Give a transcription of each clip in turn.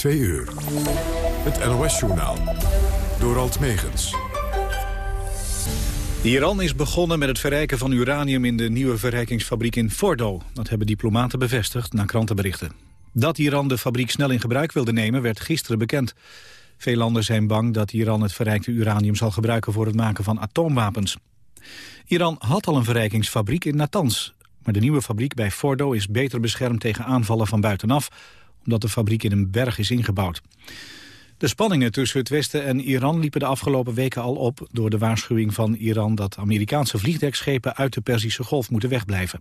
2 uur. Het NOS-journaal. Door Alt Megens. Iran is begonnen met het verrijken van uranium in de nieuwe verrijkingsfabriek in Fordo. Dat hebben diplomaten bevestigd na krantenberichten. Dat Iran de fabriek snel in gebruik wilde nemen werd gisteren bekend. Veel landen zijn bang dat Iran het verrijkte uranium zal gebruiken voor het maken van atoomwapens. Iran had al een verrijkingsfabriek in Natanz. Maar de nieuwe fabriek bij Fordo is beter beschermd tegen aanvallen van buitenaf... omdat de fabriek in een berg is ingebouwd. De spanningen tussen het Westen en Iran liepen de afgelopen weken al op... door de waarschuwing van Iran dat Amerikaanse vliegdekschepen uit de Perzische Golf moeten wegblijven.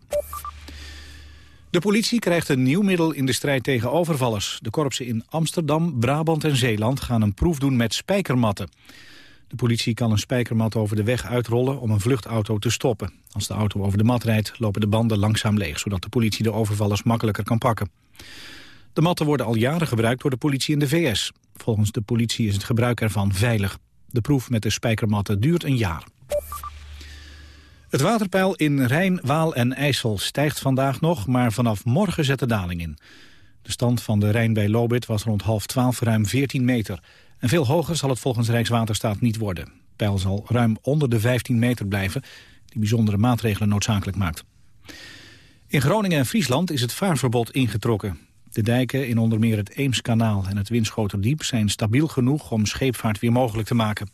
De politie krijgt een nieuw middel in de strijd tegen overvallers. De korpsen in Amsterdam, Brabant en Zeeland gaan een proef doen met spijkermatten. De politie kan een spijkermat over de weg uitrollen om een vluchtauto te stoppen. Als de auto over de mat rijdt, lopen de banden langzaam leeg... zodat de politie de overvallers makkelijker kan pakken. De matten worden al jaren gebruikt door de politie in de VS. Volgens de politie is het gebruik ervan veilig. De proef met de spijkermatten duurt een jaar. Het waterpeil in Rijn, Waal en IJssel stijgt vandaag nog... maar vanaf morgen zet de daling in. De stand van de Rijn bij Lobit was rond half twaalf ruim 14 meter. En veel hoger zal het volgens Rijkswaterstaat niet worden. Peil zal ruim onder de 15 meter blijven... die bijzondere maatregelen noodzakelijk maakt. In Groningen en Friesland is het vaarverbod ingetrokken. De dijken in onder meer het Eemskanaal en het Winschoterdiep... zijn stabiel genoeg om scheepvaart weer mogelijk te maken.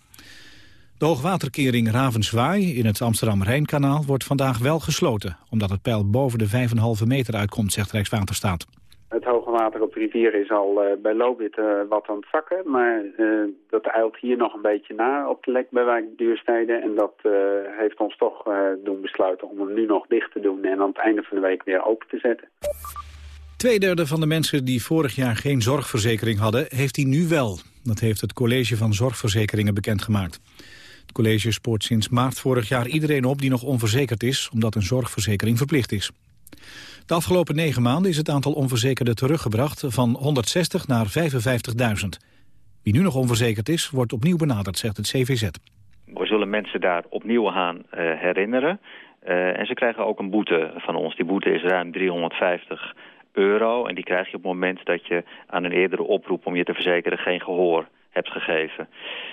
De hoogwaterkering Ravenswaai in het Amsterdam-Rijnkanaal wordt vandaag wel gesloten... omdat het peil boven de 5,5 meter uitkomt, zegt Rijkswaterstaat. Het hoge water op de rivier is al uh, bij Lobit uh, wat aan het zakken. Maar uh, dat eilt hier nog een beetje na op de lek bij wijk. En dat heeft ons toch doen besluiten om hem nu nog dicht te doen... en aan het einde van de week weer open te zetten. Tweederde van de mensen die vorig jaar geen zorgverzekering hadden... heeft die nu wel. Dat heeft het College van Zorgverzekeringen bekendgemaakt. Het college spoort sinds maart vorig jaar iedereen op die nog onverzekerd is... omdat een zorgverzekering verplicht is. De afgelopen negen maanden is het aantal onverzekerden teruggebracht van 160 naar 55.000. Wie nu nog onverzekerd is, wordt opnieuw benaderd, zegt het CVZ. We zullen mensen daar opnieuw gaan uh, herinneren. Uh, en ze krijgen ook een boete van ons. Die boete is ruim 350 En die krijg je op het moment dat je aan een eerdere oproep om je te verzekeren geen gehoor hebt gegeven.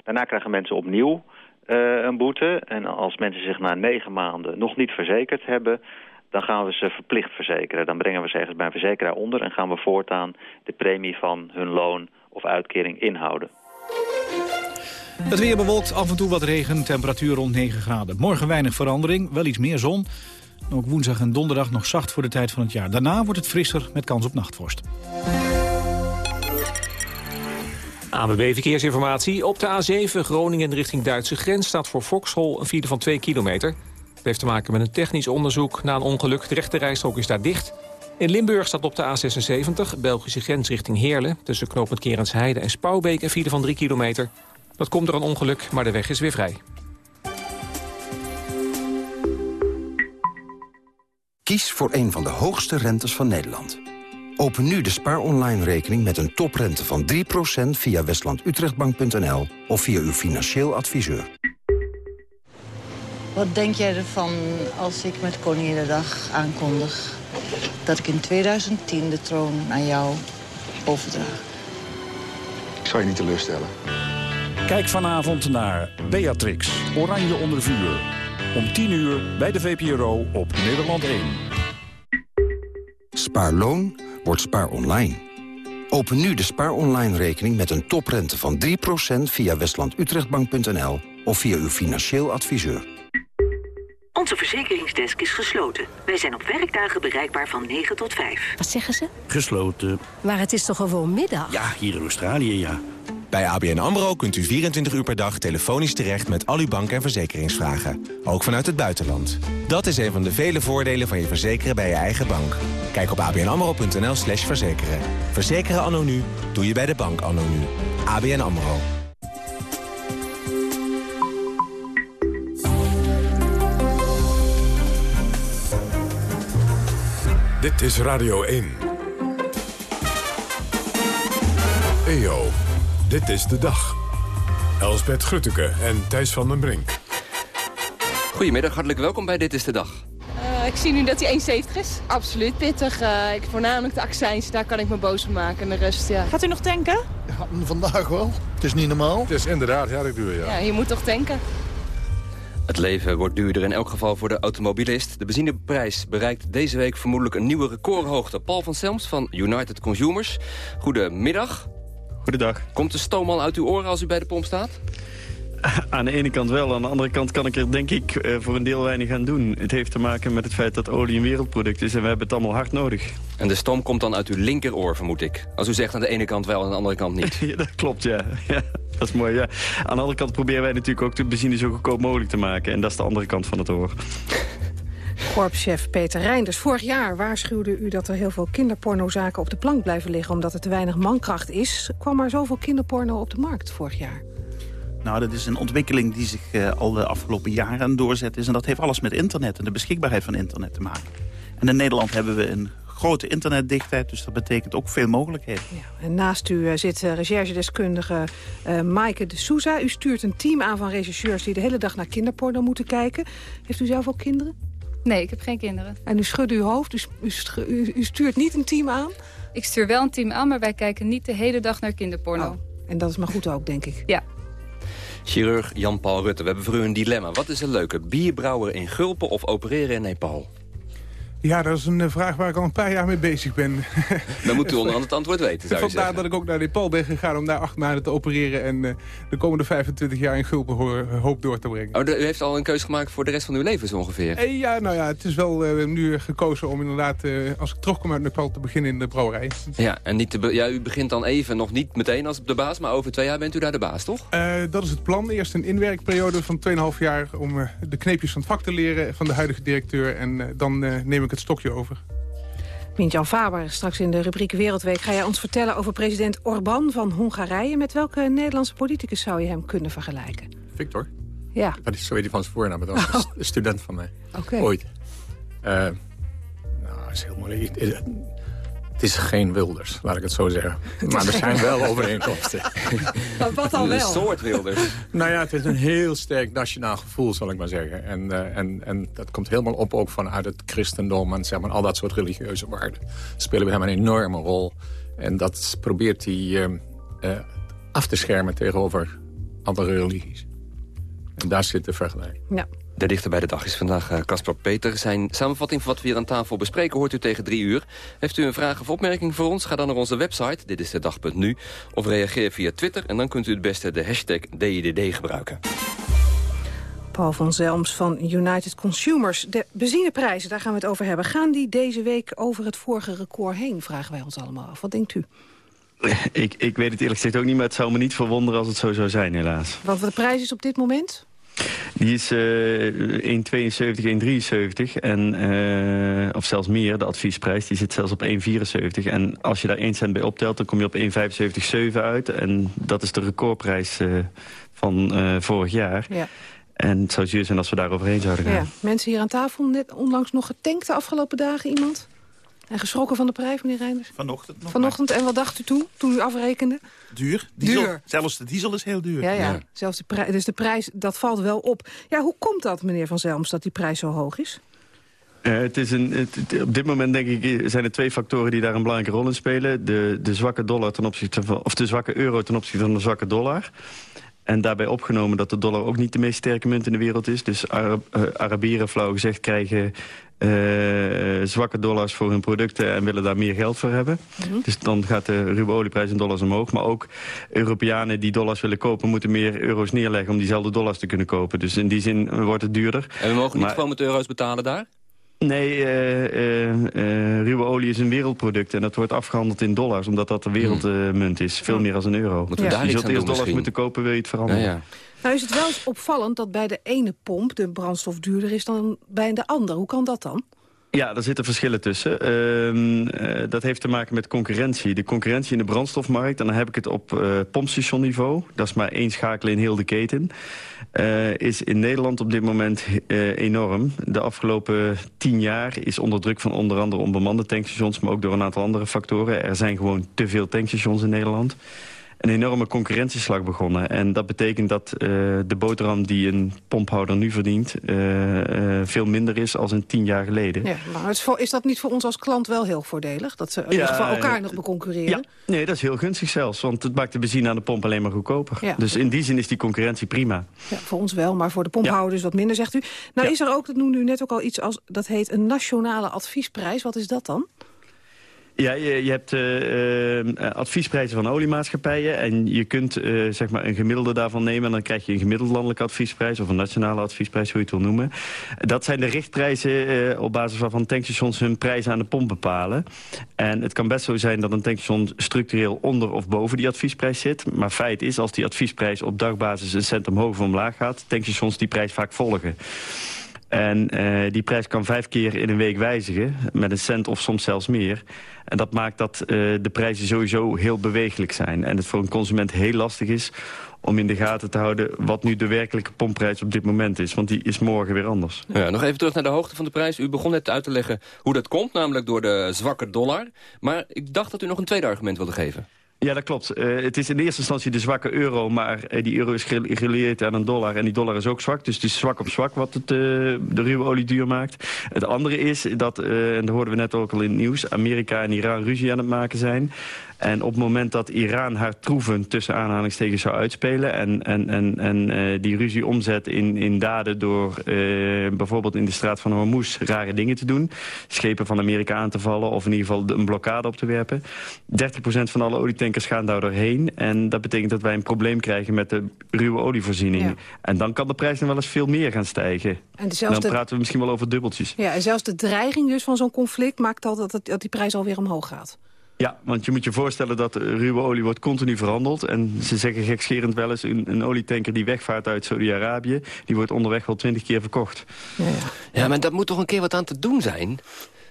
Daarna krijgen mensen opnieuw uh, een boete. En als mensen zich na negen maanden nog niet verzekerd hebben dan gaan we ze verplicht verzekeren. Dan brengen we ze ergens bij een verzekeraar onder... en gaan we voortaan de premie van hun loon of uitkering inhouden. Het weer bewolkt, af en toe wat regen, temperatuur rond 9 graden. Morgen weinig verandering, wel iets meer zon. Ook woensdag en donderdag nog zacht voor de tijd van het jaar. Daarna wordt het frisser met kans op nachtvorst. ANWB Verkeersinformatie. Op de A7 Groningen richting Duitse grens staat voor Vauxhall een file van 2 kilometer. Het heeft te maken met een technisch onderzoek na een ongeluk. De rechte rijstrook is daar dicht. In Limburg staat op de A76, Belgische grens richting Heerlen... tussen knooppunt Kerensheide en Spouwbeek een file van 3 kilometer. Dat komt door een ongeluk, maar de weg is weer vrij. Kies voor een van de hoogste rentes van Nederland. Open nu de Spaar Online rekening met een toprente van 3% via westlandutrechtbank.nl of via uw financieel adviseur. Wat denk jij ervan als ik met Koninginnedag aankondig... dat ik in 2010 de troon aan jou overdraag? Ik zal je niet teleurstellen. Kijk vanavond naar Beatrix, Oranje onder vuur. Om 10 uur bij de VPRO op Nederland 1. Spaarloon wordt spaar online. Open nu de spaar online rekening met een toprente van 3% via westlandutrechtbank.nl of via uw financieel adviseur. Onze verzekeringsdesk is gesloten. Wij zijn op werkdagen bereikbaar van 9 tot 5. Wat zeggen ze? Gesloten. Maar het is toch gewoon middag? Ja, hier in Australië, ja. Bij ABN AMRO kunt u 24 uur per dag telefonisch terecht met al uw bank- en verzekeringsvragen. Ook vanuit het buitenland. Dat is een van de vele voordelen van je verzekeren bij je eigen bank. Kijk op abnamro.nl slash verzekeren. Verzekeren anno nu, doe je bij de bank anno nu. ABN AMRO. Dit is Radio 1. EO, dit is de dag. Elsbeth Grutteke en Thijs van den Brink. Goedemiddag, hartelijk welkom bij Dit is de Dag. Uh, ik zie nu dat hij 1,70 is. Absoluut pittig. Uh, ik, voornamelijk de accijns, daar kan ik me boos op maken. En de rest, ja. Gaat u nog tanken? Ja, vandaag wel. Het is niet normaal. Het is inderdaad erg duur, ja. Ja, je moet toch tanken. Het leven wordt duurder, in elk geval voor de automobilist. De benzineprijs bereikt deze week vermoedelijk een nieuwe recordhoogte. Paul van Selms van United Consumers. Goedemiddag. Goedendag. Komt de stoom al uit uw oren als u bij de pomp staat? Aan de ene kant wel, aan de andere kant kan ik er denk ik eh, voor een deel weinig aan doen. Het heeft te maken met het feit dat olie een wereldproduct is en we hebben het allemaal hard nodig. En de stoom komt dan uit uw linkeroor, vermoed ik. Als u zegt aan de ene kant wel, aan de andere kant niet. ja, dat klopt, ja. ja. Dat is mooi, ja. Aan de andere kant proberen wij natuurlijk ook de benzine zo goedkoop mogelijk te maken. En dat is de andere kant van het oor. Korpschef Peter Reinders. Vorig jaar waarschuwde u dat er heel veel kinderpornozaken op de plank blijven liggen... omdat er te weinig mankracht is. Kwam er zoveel kinderporno op de markt vorig jaar? Nou, dat is een ontwikkeling die zich uh, al de afgelopen jaren doorzet is. En dat heeft alles met internet en de beschikbaarheid van internet te maken. En in Nederland hebben we een grote internetdichtheid, dus dat betekent ook veel mogelijkheden. Ja, en naast u uh, zit uh, recherchedeskundige uh, Maaike de Souza. U stuurt een team aan van rechercheurs die de hele dag naar kinderporno moeten kijken. Heeft u zelf ook kinderen? Nee, ik heb geen kinderen. En u schudt uw hoofd, u, u, u, stuurt niet een team aan? Ik stuur wel een team aan, maar wij kijken niet de hele dag naar kinderporno. Oh, en dat is maar goed ook, denk ik. Ja. Chirurg Jan-Paul Rutte, we hebben voor u een dilemma. Wat is er leuker, bierbrouwer in Gulpen of opereren in Nepal? Ja, dat is een eh, vraag waar ik al een paar jaar mee bezig ben. Dan moet u onderhand het antwoord weten, zou Vandaar zeggen. dat ik ook naar Nepal ben gegaan om daar acht maanden te opereren... en uh, de komende 25 jaar in Gulpen hoop door te brengen. Oh, u heeft al een keuze gemaakt voor de rest van uw leven zo ongeveer? Eh, ja, nou ja, het is wel uh, nu gekozen om inderdaad, als ik terugkom uit Nepal... te beginnen in de brouwerij. Ja, en niet te ja, u begint dan even, nog niet meteen als de baas... maar over twee jaar bent u daar de baas, toch? dat is het plan. Eerst een inwerkperiode van 2,5 jaar... om de kneepjes van het vak te leren van de huidige directeur... en dan neem ik het stokje over. Mintjan Faber, straks in de rubriek Wereldweek... ga jij ons vertellen over president Orbán van Hongarije. Met welke Nederlandse politicus zou je hem kunnen vergelijken? Victor. Ja. Dat is zo weet hij van zijn voornaam. Dat was oh. een student van mij. Okay. Ooit. Uh, nou, dat is heel moeilijk. Het is geen Wilders, laat ik het zo zeggen. Maar er zijn wel overeenkomsten. Wat dan wel? Een soort Wilders. nou ja, het is een heel sterk nationaal gevoel, zal ik maar zeggen. En, uh, en, en dat komt helemaal op ook vanuit het christendom... en zeg maar, al dat soort religieuze waarden. Spelen bij hem een enorme rol. En dat probeert hij uh, uh, af te schermen tegenover andere religies. En daar zit de vergelijking. Ja. De dichter bij de dag is vandaag Caspar Peter. Zijn samenvatting van wat we hier aan tafel bespreken hoort u tegen drie uur. Heeft u een vraag of opmerking voor ons? Ga dan naar onze website, dit is de dag.nu. Of reageer via Twitter en dan kunt u het beste de hashtag DIDD gebruiken. Paul van Zelms van United Consumers. De benzineprijzen, daar gaan we het over hebben. Gaan die deze week over het vorige record heen, vragen wij ons allemaal af. Wat denkt u? Ik, ik weet het eerlijk gezegd ook niet, maar het zou me niet verwonderen als het zo zou zijn, helaas. Want de prijs is op dit moment? Die is uh, 1,72, 1,73 en uh, of zelfs meer, de adviesprijs. Die zit zelfs op 1,74. En als je daar 1 cent bij optelt, dan kom je op 1,75,7 uit. En dat is de recordprijs uh, van uh, vorig jaar. Ja. En het zou zuur zijn als we daar overheen zouden gaan. Ja. Mensen hier aan tafel, net onlangs nog getankt de afgelopen dagen, iemand? En geschrokken van de prijs, meneer Reinders? Vanochtend nog. Vanochtend, en wat dacht u toen, toen u afrekende? Duur. Diesel. Duur. Zelfs de diesel is heel duur. Ja, ja. ja. Zelfs de prijs, dus de prijs, dat valt wel op. Ja, hoe komt dat, meneer Van Zelms, dat die prijs zo hoog is? Uh, het is een, het, het, op dit moment denk ik zijn er twee factoren die daar een belangrijke rol in spelen. De, de zwakke dollar ten opzichte van, of de zwakke euro ten opzichte van de zwakke dollar. En daarbij opgenomen dat de dollar ook niet de meest sterke munt in de wereld is. Dus Arab, uh, Arabieren, flauw gezegd, krijgen zwakke dollars voor hun producten... en willen daar meer geld voor hebben. Mm -hmm. Dus dan gaat de ruwe olieprijs in dollars omhoog. Maar ook Europeanen die dollars willen kopen... moeten meer euro's neerleggen om diezelfde dollars te kunnen kopen. Dus in die zin wordt het duurder. En we mogen niet maar, gewoon met euro's betalen daar? Nee, uh, uh, uh, ruwe olie is een wereldproduct en dat wordt afgehandeld in dollars... omdat dat de wereldmunt is, veel meer als een euro. Moeten we ja. daar je iets zult eerst dollars misschien? moeten kopen, wil je het veranderen. Ja, ja. Nou is het wel eens opvallend dat bij de ene pomp de brandstof duurder is dan bij de andere. Hoe kan dat dan? Ja, daar zitten verschillen tussen. Uh, dat heeft te maken met concurrentie. De concurrentie in de brandstofmarkt, en dan heb ik het op uh, pompstationniveau... dat is maar één schakel in heel de keten... Uh, is in Nederland op dit moment enorm. De afgelopen tien jaar is onder druk van onder andere onbemande tankstations... maar ook door een aantal andere factoren. Er zijn gewoon te veel tankstations in Nederland. Een enorme concurrentieslag begonnen. En dat betekent dat uh, de boterham die een pomphouder nu verdient... Uh, uh, veel minder is als een tien jaar geleden. Ja, maar is, voor, is, dat niet voor ons als klant wel heel voordelig? Dat ze in geval elkaar nog beconcurreren? Ja, nee, dat is heel gunstig zelfs. Want het maakt de benzine aan de pomp alleen maar goedkoper. Ja. Dus in die zin is die concurrentie prima. Ja, voor ons wel, maar voor de pomphouders wat minder, zegt u. Nou is er ook, dat noemde u net ook al iets als... dat heet een nationale adviesprijs. Wat is dat dan? Ja, je, je hebt uh, uh, adviesprijzen van oliemaatschappijen... en je kunt uh, zeg maar een gemiddelde daarvan nemen... en dan krijg je een gemiddeld landelijke adviesprijs... of een nationale adviesprijs, hoe je het wil noemen. Dat zijn de richtprijzen op basis waarvan tankstations hun prijzen aan de pomp bepalen. En het kan best zo zijn dat een tankstation structureel onder of boven die adviesprijs zit. Maar feit is, als die adviesprijs op dagbasis een cent omhoog of omlaag gaat... tankstations die prijs vaak volgen. En die prijs kan vijf keer in een week wijzigen, met een cent of soms zelfs meer. En dat maakt dat uh, de prijzen sowieso heel bewegelijk zijn. En het voor een consument heel lastig is om in de gaten te houden wat nu de werkelijke pompprijs op dit moment is. Want die is morgen weer anders. Ja, nog even terug naar de hoogte van de prijs. U begon net uit te leggen hoe dat komt, namelijk door de zwakke dollar. Maar ik dacht dat u nog een tweede argument wilde geven. Ja, dat klopt. Uh, het is in eerste instantie de zwakke euro, maar uh, die euro is gerelateerd aan een dollar. En die dollar is ook zwak, dus het is zwak op zwak wat het, uh, de ruwe olie duur maakt. Het andere is dat, en dat hoorden we net ook al in het nieuws... Amerika en Iran ruzie aan het maken zijn. En op het moment dat Iran haar troeven tussen aanhalingstekens zou uitspelen... en, en, en, en uh, die ruzie omzet in, in daden door uh, bijvoorbeeld in de straat van Hormuz rare dingen te doen... schepen van Amerika aan te vallen of in ieder geval een blokkade op te werpen... 30% van alle olietankers gaan daar doorheen. En dat betekent dat wij een probleem krijgen met de ruwe olievoorziening. Ja. En dan kan de prijs nog wel eens veel meer gaan stijgen. En. Dan praten we misschien wel over dubbeltjes. Ja, en zelfs de dreiging dus van zo'n conflict maakt al dat, dat die prijs alweer omhoog gaat. Ja, want je moet je voorstellen dat ruwe olie wordt continu verhandeld. En ze zeggen gekscherend wel eens, een, een olietanker die wegvaart uit Saudi-Arabië... die wordt onderweg wel twintig keer verkocht. Ja, ja. ja, maar dat moet toch een keer wat aan te doen zijn? Ik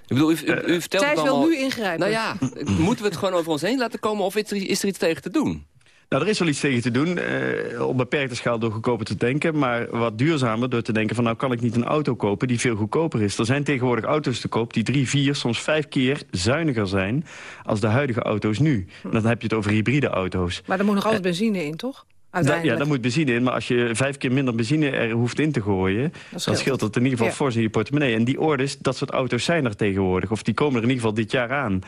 bedoel, u, u, u vertelt Zij het allemaal... wil nu ingrijpen. Nou ja, moeten we het gewoon over ons heen laten komen... of is er, is er iets tegen te doen? Nou, er is wel iets tegen te doen, eh, op beperkte schaal door goedkoper te denken... maar wat duurzamer door te denken van... nou kan ik niet een auto kopen die veel goedkoper is. Er zijn tegenwoordig auto's te koop die drie, vier, soms vijf keer zuiniger zijn... als de huidige auto's nu. En dan heb je het over hybride auto's. Maar er moet nog altijd benzine in, toch? Ja, daar moet benzine in. Maar als je vijf keer minder benzine er hoeft in te gooien... Dat dan scheelt dat in ieder geval ja. fors in je portemonnee. En die orders, dat soort auto's zijn er tegenwoordig. Of die komen er in ieder geval dit jaar aan.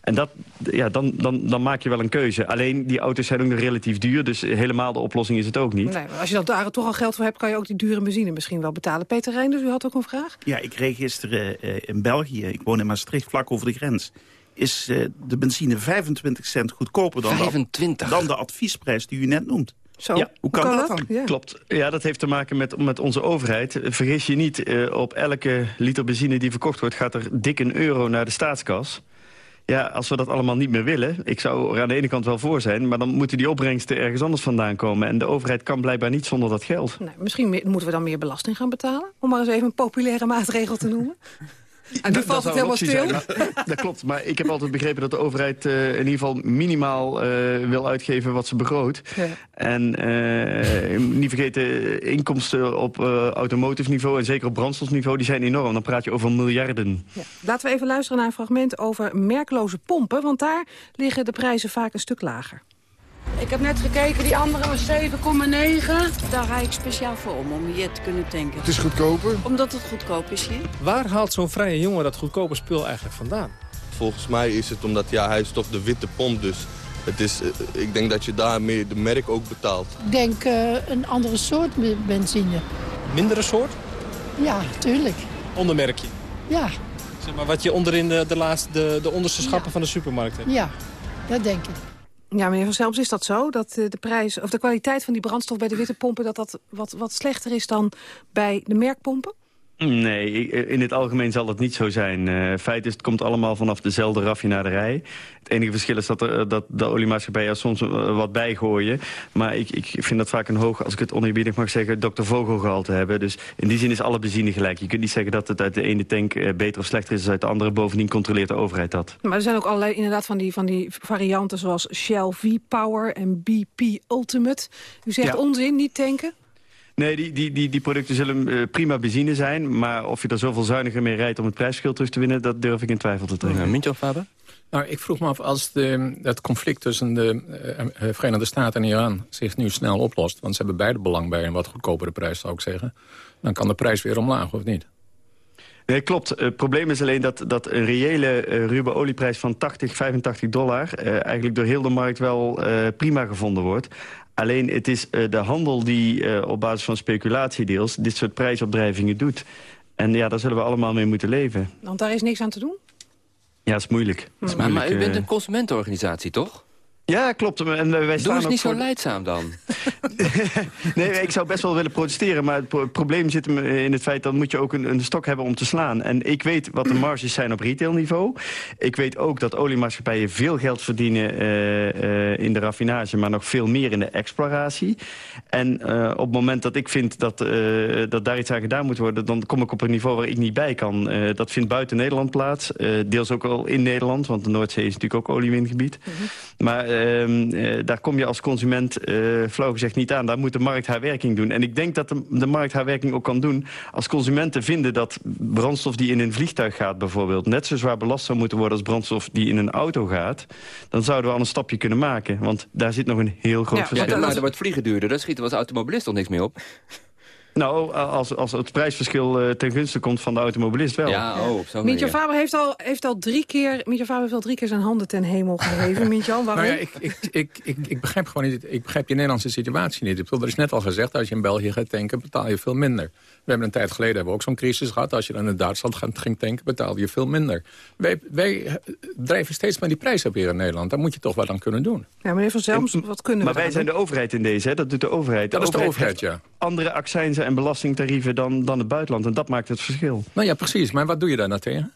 En dat, ja, dan, dan, dan maak je wel een keuze. Alleen die auto's zijn ook nog relatief duur, dus helemaal de oplossing is het ook niet. Nee, maar als je daar toch al geld voor hebt, kan je ook die dure benzine misschien wel betalen. Peter Reinders, u had ook een vraag? Ja, ik reed gisteren uh, in België, ik woon in Maastricht, vlak over de grens is uh, de benzine 25 cent goedkoper dan, 25. De, dan de adviesprijs die u net noemt. Zo, ja, hoe kan, kan dat, dat dan? Ja. Klopt. Ja, dat heeft te maken met, met onze overheid. Vergis je niet, uh, op elke liter benzine die verkocht wordt... gaat er dik een euro naar de staatskas. Ja, als we dat allemaal niet meer willen... ik zou er aan de ene kant wel voor zijn... maar dan moeten die opbrengsten ergens anders vandaan komen. En de overheid kan blijkbaar niet zonder dat geld. Nee, misschien moeten we dan meer belasting gaan betalen? Om maar eens even een populaire maatregel te noemen. En nu valt het helemaal stil. Dat klopt, maar ik heb altijd begrepen dat de overheid uh, in ieder geval minimaal uh, wil uitgeven wat ze begroot. Ja. En uh, niet vergeten, inkomsten op automotive niveau en zeker op brandstofniveau, die zijn enorm. Dan praat je over miljarden. Ja. Laten we even luisteren naar een fragment over merkloze pompen, want daar liggen de prijzen vaak een stuk lager. Ik heb net gekeken, die andere was 7,9. Daar ga ik speciaal voor om, om hier te kunnen tanken. Het is goedkoper? Omdat het goedkoop is hier. Waar haalt zo'n vrije jongen dat goedkope spul eigenlijk vandaan? Volgens mij is het omdat ja, hij is toch de witte pomp, dus het is, ik denk dat je daarmee de merk ook betaalt. Ik denk uh, een andere soort benzine. Mindere soort? Ja, tuurlijk. Ondermerkje? Ja. Zeg maar wat je onderin de, de, laatste, de, de onderste schappen ja. van de supermarkt hebt? Ja, dat denk ik. Ja, meneer Van Selms, is dat zo? Dat de prijs of de kwaliteit van die brandstof bij de witte pompen... dat dat wat, wat slechter is dan bij de merkpompen? Nee, in het algemeen zal het niet zo zijn. Uh, feit is, het komt allemaal vanaf dezelfde raffinaderij. Het enige verschil is dat, er, dat de oliemaatschappijen er soms wat bijgooien. Maar ik, ik vind dat vaak een hoog, als ik het oneerbiedig mag zeggen... Dr. Vogelgehalte hebben. Dus in die zin is alle benzine gelijk. Je kunt niet zeggen dat het uit de ene tank beter of slechter is... dan uit de andere. Bovendien controleert de overheid dat. Maar er zijn ook allerlei inderdaad van die, van die varianten... zoals Shell V-Power en BP Ultimate. U zegt ja. onzin, niet tanken? Nee, die, die, die, die producten zullen uh, prima benzine zijn. Maar of je er zoveel zuiniger mee rijdt om het prijsverschil terug te winnen... dat durf ik in twijfel te trekken. Ja, Mintje of Faber? Nou, ik vroeg me af, als de, het conflict tussen de uh, Verenigde Staten en Iran zich nu snel oplost... want ze hebben beide belang bij een wat goedkopere prijs, zou ik zeggen... dan kan de prijs weer omlaag, of niet? Nee, klopt. Het probleem is alleen dat, dat een reële uh, ruwe olieprijs van 80, 85 dollar... Uh, eigenlijk door heel de markt wel uh, prima gevonden wordt. Alleen het is de handel die op basis van speculatiedeels... dit soort prijsopdrijvingen doet. En ja, daar zullen we allemaal mee moeten leven. Want daar is niks aan te doen? Ja, dat is moeilijk. Maar, moeilijk, maar u bent een consumentenorganisatie, toch? Ja, klopt. En wij Doe staan eens niet voor... zo leidzaam dan. nee, ik zou best wel willen protesteren. Maar het pro probleem zit in het feit... dat moet je ook een, een, stok hebben om te slaan. En ik weet wat de marges zijn op retailniveau. Ik weet ook dat oliemaatschappijen veel geld verdienen uh, uh, in de raffinage... maar nog veel meer in de exploratie. En uh, op het moment dat ik vind dat, dat daar iets aan gedaan moet worden... dan kom ik op een niveau waar ik niet bij kan. dat vindt buiten Nederland plaats. deels ook al in Nederland, want de Noordzee is natuurlijk ook oliewingebied. Mm -hmm. Maar uh, daar kom je als consument uh, flauw gezegd niet aan. Daar moet de markt haar werking doen. En ik denk dat de, de, markt haar werking ook kan doen... als consumenten vinden dat brandstof die in een vliegtuig gaat bijvoorbeeld... net zo zwaar belast zou moeten worden als brandstof die in een auto gaat... dan zouden we al een stapje kunnen maken. Want daar zit nog een heel groot ja, verschil. Ja, maar dan wordt vliegen duurder. Daar schieten we als automobilist toch niks mee op? Nou, als, als het prijsverschil uh, ten gunste komt van de automobilist wel. Ja, oh, zo Faber heeft al, heeft al drie keer, Faber heeft al drie keer zijn handen ten hemel gegeven. Mietje, waarom? Nou ja, ik, ik, ik, ik, ik begrijp gewoon niet, ik begrijp je Nederlandse situatie niet. Ik bedoel, er is net al gezegd, als je in België gaat tanken, betaal je veel minder. We hebben een tijd geleden hebben we ook zo'n crisis gehad. Als je dan in Duitsland ging tanken, betaalde je veel minder. Wij, wij drijven steeds maar die prijs op hier in Nederland. Daar moet je toch wat aan kunnen doen. Ja, meneer Van Zelms, wat kunnen maar we wij zijn de overheid in deze, hè? dat doet de overheid. Dat de is de overheid, ja. Andere accijnzen en belastingtarieven dan, dan het buitenland. En dat maakt het verschil. Nou ja, precies. Maar wat doe je daar nou tegen?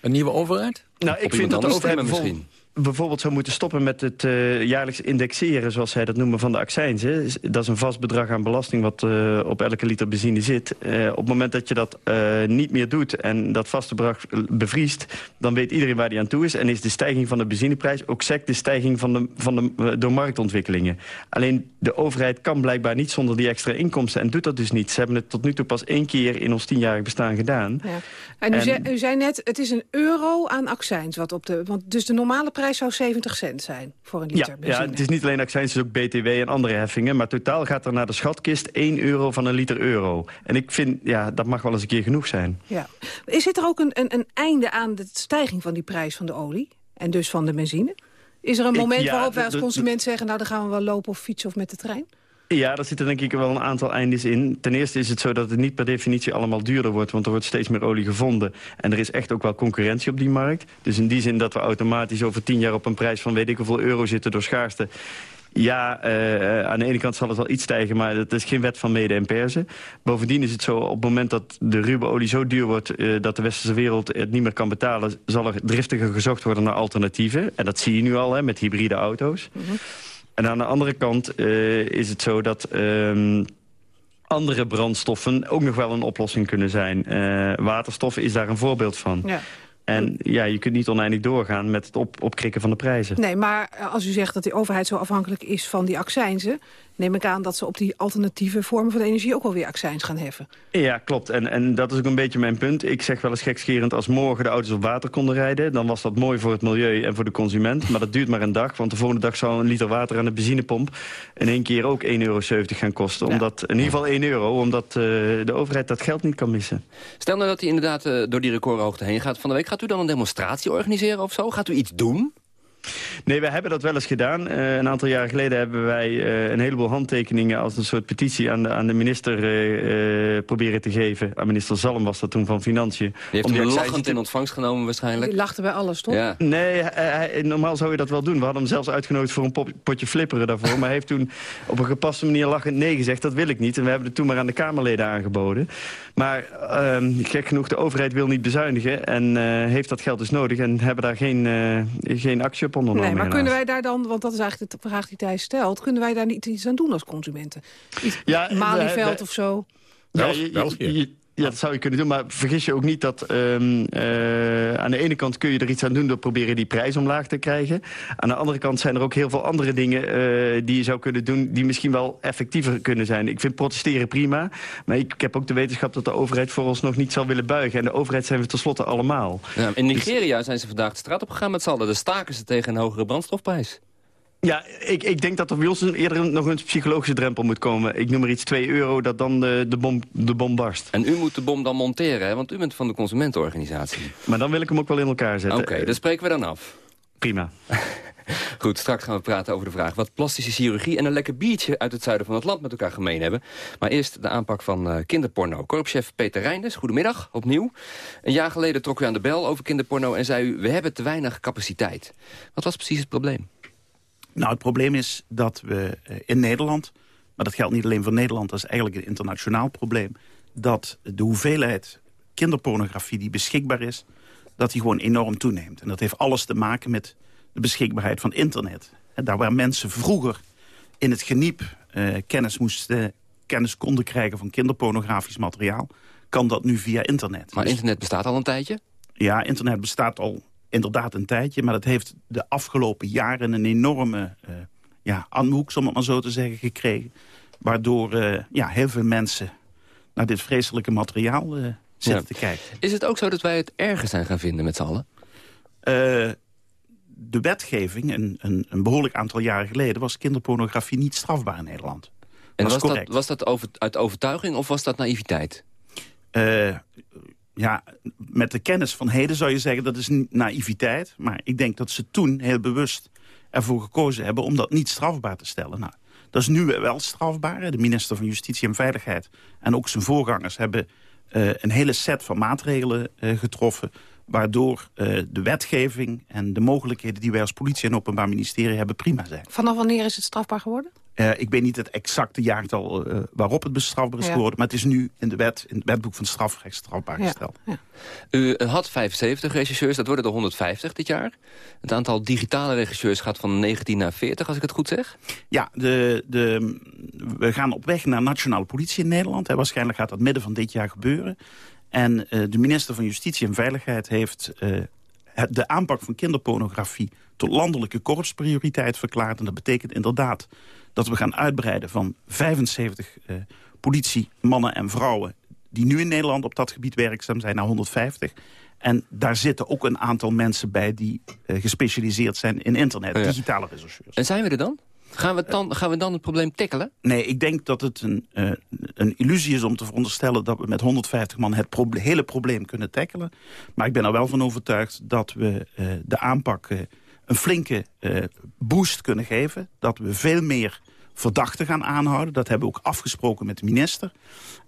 Een nieuwe overheid? Nou, ik vind dat de overheid misschien bijvoorbeeld zou moeten stoppen met het uh, jaarlijks indexeren... zoals zij dat noemen van de accijnzen. Dat is een vast bedrag aan belasting wat uh, op elke liter benzine zit. Uh, op het moment dat je dat niet meer doet en dat vaste bedrag bevriest... dan weet iedereen waar die aan toe is. En is de stijging van de benzineprijs ook sec de stijging van de, van de, door marktontwikkelingen. Alleen de overheid kan blijkbaar niet zonder die extra inkomsten... en doet dat dus niet. Ze hebben het tot nu toe pas één keer in ons tienjarig bestaan gedaan. Ja. En, u, en... Zei, u zei net, het is een euro aan accijns. Wat op de, want dus de normale prijs zou 70 cent zijn voor een liter ja, benzine. Ja, het is niet alleen accijns, het is ook BTW en andere heffingen. Maar totaal gaat er naar de schatkist 1 euro van een liter euro. En ik vind, ja, dat mag wel eens een keer genoeg zijn. Ja. Is er ook een, een, een einde aan de stijging van die prijs van de olie? En dus van de benzine? Is er een moment ik, ja, waarop wij als consument zeggen... nou, dan gaan we wel lopen of fietsen of met de trein? Ja, daar zitten denk ik wel een aantal eindes in. Ten eerste is het zo dat het niet per definitie allemaal duurder wordt... want er wordt steeds meer olie gevonden. En er is echt ook wel concurrentie op die markt. Dus in die zin dat we automatisch over tien jaar op een prijs van... weet ik hoeveel euro zitten door schaarste... Ja, uh, aan de ene kant zal het wel iets stijgen, maar dat is geen wet van mede en persen. Bovendien is het zo, op het moment dat de ruwe olie zo duur wordt... Uh, dat de westerse wereld het niet meer kan betalen... zal er driftiger gezocht worden naar alternatieven. En dat zie je nu al hè, met hybride auto's. -hmm. En aan de andere kant uh, is het zo dat... Uh, andere brandstoffen ook nog wel een oplossing kunnen zijn. Uh, waterstof is daar een voorbeeld van. Ja. En ja, je kunt niet oneindig doorgaan met het op, opkrikken van de prijzen. Nee, maar als u zegt dat die overheid zo afhankelijk is van die accijnzen... neem ik aan dat ze op die alternatieve vormen van energie ook alweer accijns gaan heffen. Ja, klopt. En, en dat is ook een beetje mijn punt. Ik zeg wel eens gekscherend, als morgen de auto's op water konden rijden... dan was dat mooi voor het milieu en voor de consument. Maar dat duurt maar een dag, want de volgende dag zou een liter water aan de benzinepomp... in één keer ook 1,70 euro gaan kosten. Omdat, in ieder geval 1 euro, omdat uh, de overheid dat geld niet kan missen. Stel nou dat hij inderdaad uh, door die recordhoogte heen gaat van de week. Gaat u dan een demonstratie organiseren of zo? Gaat u iets doen? Nee, we hebben dat wel eens gedaan. Uh, een aantal jaar geleden hebben wij uh, een heleboel handtekeningen... als een soort petitie aan de, aan de minister uh, proberen te geven. Aan minister Zalm was dat toen van Financiën. Die heeft hem lachend te... in ontvangst genomen waarschijnlijk. Die lachte bij alles, toch? Ja. Nee, hij, normaal zou je dat wel doen. We hadden hem zelfs uitgenodigd voor een potje flipperen daarvoor. maar hij heeft toen op een gepaste manier lachend nee gezegd. Dat wil ik niet. En we hebben het toen maar aan de Kamerleden aangeboden. Maar ehm, gek genoeg, de overheid wil niet bezuinigen. En heeft dat geld dus nodig. En hebben daar geen, geen actie op Nee, maar kunnen wij daar dan, want dat is eigenlijk de vraag die Thijs stelt... kunnen wij daar niet iets aan doen als consumenten? Iets, ja, Malieveld of zo? Ja, je, je, Ja, dat zou je kunnen doen, maar vergis je ook niet dat... ehm, eh, aan de ene kant kun je er iets aan doen door proberen die prijs omlaag te krijgen. Aan de andere kant zijn er ook heel veel andere dingen eh, die je zou kunnen doen... die misschien wel effectiever kunnen zijn. Ik vind protesteren prima, maar ik, ik heb ook de wetenschap dat de overheid voor ons nog niet zal willen buigen. En de overheid zijn we tenslotte allemaal. Ja, in Nigeria zijn ze vandaag de straat op gegaan met z'n allen. Daar staken ze tegen een hogere brandstofprijs. Ja, ik, ik denk dat er bij ons eerder nog een psychologische drempel moet komen. Ik noem maar iets 2 euro, dat dan de, de, bom, de bom barst. En u moet de bom dan monteren, hè? want u bent van de consumentenorganisatie. Maar dan wil ik hem ook wel in elkaar zetten. Oké, dat spreken we dan af. Prima. Goed, straks gaan we praten over de vraag wat plastische chirurgie en een lekker biertje uit het zuiden van het land met elkaar gemeen hebben. Maar eerst de aanpak van eh, kinderporno. Korpschef Peter Reinders, goedemiddag, opnieuw. Een jaar geleden trok u aan de bel over kinderporno en zei u, we hebben te weinig capaciteit. Wat was precies het probleem? Nou, het probleem is dat we eh, in Nederland... maar dat geldt niet alleen voor Nederland, dat is eigenlijk een internationaal probleem... dat de hoeveelheid kinderpornografie die beschikbaar is... dat die gewoon enorm toeneemt. En dat heeft alles te maken met de beschikbaarheid van internet. En daar waar mensen vroeger in het geniep eh, kennis, moesten, kennis konden krijgen... van kinderpornografisch materiaal, kan dat nu via internet. Maar internet bestaat al een tijdje? ja, internet bestaat al inderdaad een tijdje... maar dat heeft de afgelopen jaren een enorme eh ja, aanhoek, om het maar zo te zeggen, gekregen. Waardoor eh, ja, heel veel mensen naar dit vreselijke materiaal eh, zitten Ja. te kijken. Is het ook zo dat wij het erger zijn gaan vinden met z'n allen? De wetgeving, een, een, een behoorlijk aantal jaren geleden... was kinderpornografie niet strafbaar in Nederland. En was, dat, was dat over, uit overtuiging of was dat naïviteit? Ja, met de kennis van heden zou je zeggen dat is naïviteit. Maar ik denk dat ze toen heel bewust ervoor gekozen hebben om dat niet strafbaar te stellen. Nou, dat is nu wel strafbaar. De minister van Justitie en Veiligheid en ook zijn voorgangers hebben eh, een hele set van maatregelen eh, getroffen waardoor eh, de wetgeving en de mogelijkheden die wij als politie en openbaar ministerie hebben prima zijn. Vanaf wanneer is het strafbaar geworden? Eh, ik weet niet het exacte jaartal eh, waarop het bestrafbaar is Ja. geworden... maar het is nu in, de wet, in het wetboek van strafrecht strafbaar Ja. gesteld. U eh, had 75 regisseurs, dat worden er 150 dit jaar. Het aantal digitale regisseurs gaat van 19 naar 40, als ik het goed zeg. Ja, de, de, we gaan op weg naar nationale politie in Nederland. Hè. Waarschijnlijk gaat dat midden van dit jaar gebeuren. En eh, de minister van Justitie en Veiligheid heeft eh, de aanpak van kinderpornografie... tot landelijke korpsprioriteit verklaard. En dat betekent inderdaad dat we gaan uitbreiden van 75 eh politiemannen en vrouwen... die nu in Nederland op dat gebied werkzaam zijn, naar 150... En daar zitten ook een aantal mensen bij die eh, gespecialiseerd zijn in internet, Ja. digitale rechercheurs. En zijn we er dan? Gaan we dan, gaan we dan het probleem tackelen? Nee, ik denk dat het een, eh, een illusie is om te veronderstellen... dat we met 150 man het proble- hele probleem kunnen tackelen. Maar ik ben er wel van overtuigd dat we de aanpak een flinke eh, boost kunnen geven. Dat we veel meer verdachten gaan aanhouden. Dat hebben we ook afgesproken met de minister.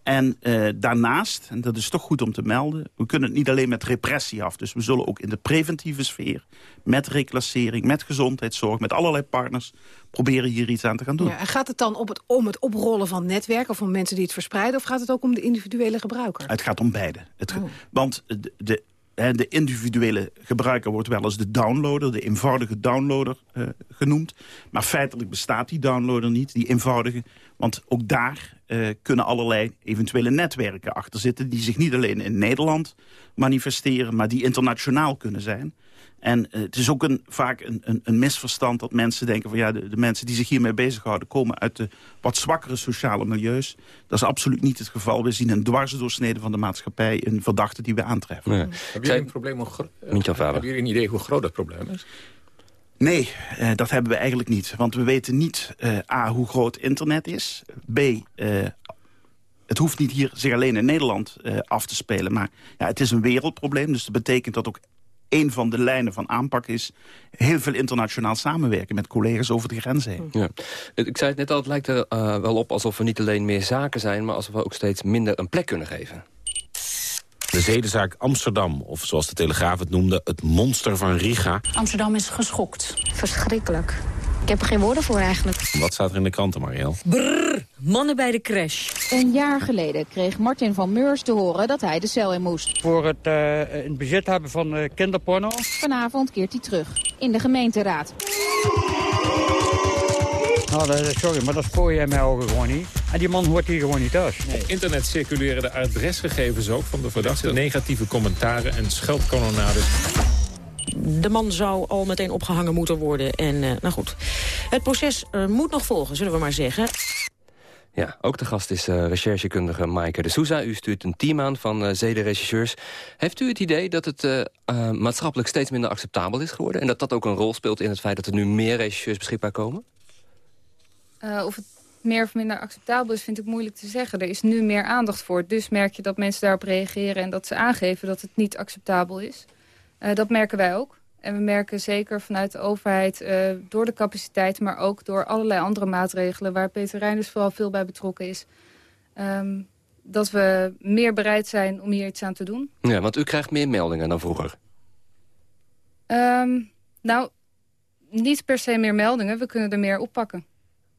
En eh, daarnaast, en dat is toch goed om te melden... we kunnen het niet alleen met repressie af. Dus we zullen ook in de preventieve sfeer... met reclassering, met gezondheidszorg, met allerlei partners... proberen hier iets aan te gaan doen. Ja, en gaat het dan op het, om het oprollen van netwerken... of van mensen die het verspreiden... of gaat het ook om de individuele gebruiker? Het gaat om beide. Het Oh. Want de, de individuele gebruiker wordt wel eens de downloader... de eenvoudige downloader eh, genoemd. Maar feitelijk bestaat die downloader niet, die eenvoudige. Want ook daar eh, kunnen allerlei eventuele netwerken achter zitten... die zich niet alleen in Nederland manifesteren... maar die internationaal kunnen zijn. En eh, het is ook een, vaak een, een, een misverstand dat mensen denken... van ja, de, de mensen die zich hiermee bezighouden... komen uit de wat zwakkere sociale milieus. Dat is absoluut niet het geval. We zien een dwarsdoorsnede van de maatschappij... een verdachte die we aantreffen. Hebben jullie een, probleem hebben jullie een idee hoe groot het probleem is? Nee, eh, dat hebben we eigenlijk niet. Want we weten niet, eh, A, hoe groot internet is. B, eh, het hoeft niet hier zich alleen in Nederland eh, af te spelen. Maar ja, het is een wereldprobleem. Dus dat betekent dat ook een van de lijnen van aanpak is... heel veel internationaal samenwerken met collega's over de grens heen. Ja. Ik zei het net al, het lijkt er eh, wel op alsof er niet alleen meer zaken zijn... maar alsof we ook steeds minder een plek kunnen geven. De zedenzaak Amsterdam, of zoals de Telegraaf het noemde... het monster van Riga. Amsterdam is geschokt. Verschrikkelijk. Ik heb er geen woorden voor eigenlijk. Wat staat er in de kranten, Marielle? Brrr, mannen bij de crash. Een jaar geleden kreeg Martin van Meurs te horen dat hij de cel in moest. Voor het eh, in bezit hebben van eh, kinderporno. Vanavond keert hij terug in de gemeenteraad. Nou, sorry, maar dat spoor jij mij ogen gewoon niet. En die man hoort hier gewoon niet thuis. Op internet circuleren de adresgegevens ook van de verdachte. Negatieve commentaren en scheldkanonades. De man zou al meteen opgehangen moeten worden. En uh, nou goed, het proces uh, moet nog volgen, zullen we maar zeggen. Ja, ook de gast is uh, recherchekundige Maaike de Souza. U stuurt een team aan van uh, zedenrechercheurs. Heeft u het idee dat het uh, maatschappelijk steeds minder acceptabel is geworden? En dat dat ook een rol speelt in het feit dat er nu meer rechercheurs beschikbaar komen? of het meer of minder acceptabel is, vind ik moeilijk te zeggen. Er is nu meer aandacht voor. Dus merk je dat mensen daarop reageren en dat ze aangeven dat het niet acceptabel is. dat merken wij ook. En we merken zeker vanuit de overheid uh, door de capaciteit... maar ook door allerlei andere maatregelen... waar Peter Reinders vooral veel bij betrokken is... Um, dat we meer bereid zijn om hier iets aan te doen. Ja, want u krijgt meer meldingen dan vroeger. Um, nou, niet per se meer meldingen. We kunnen er meer oppakken.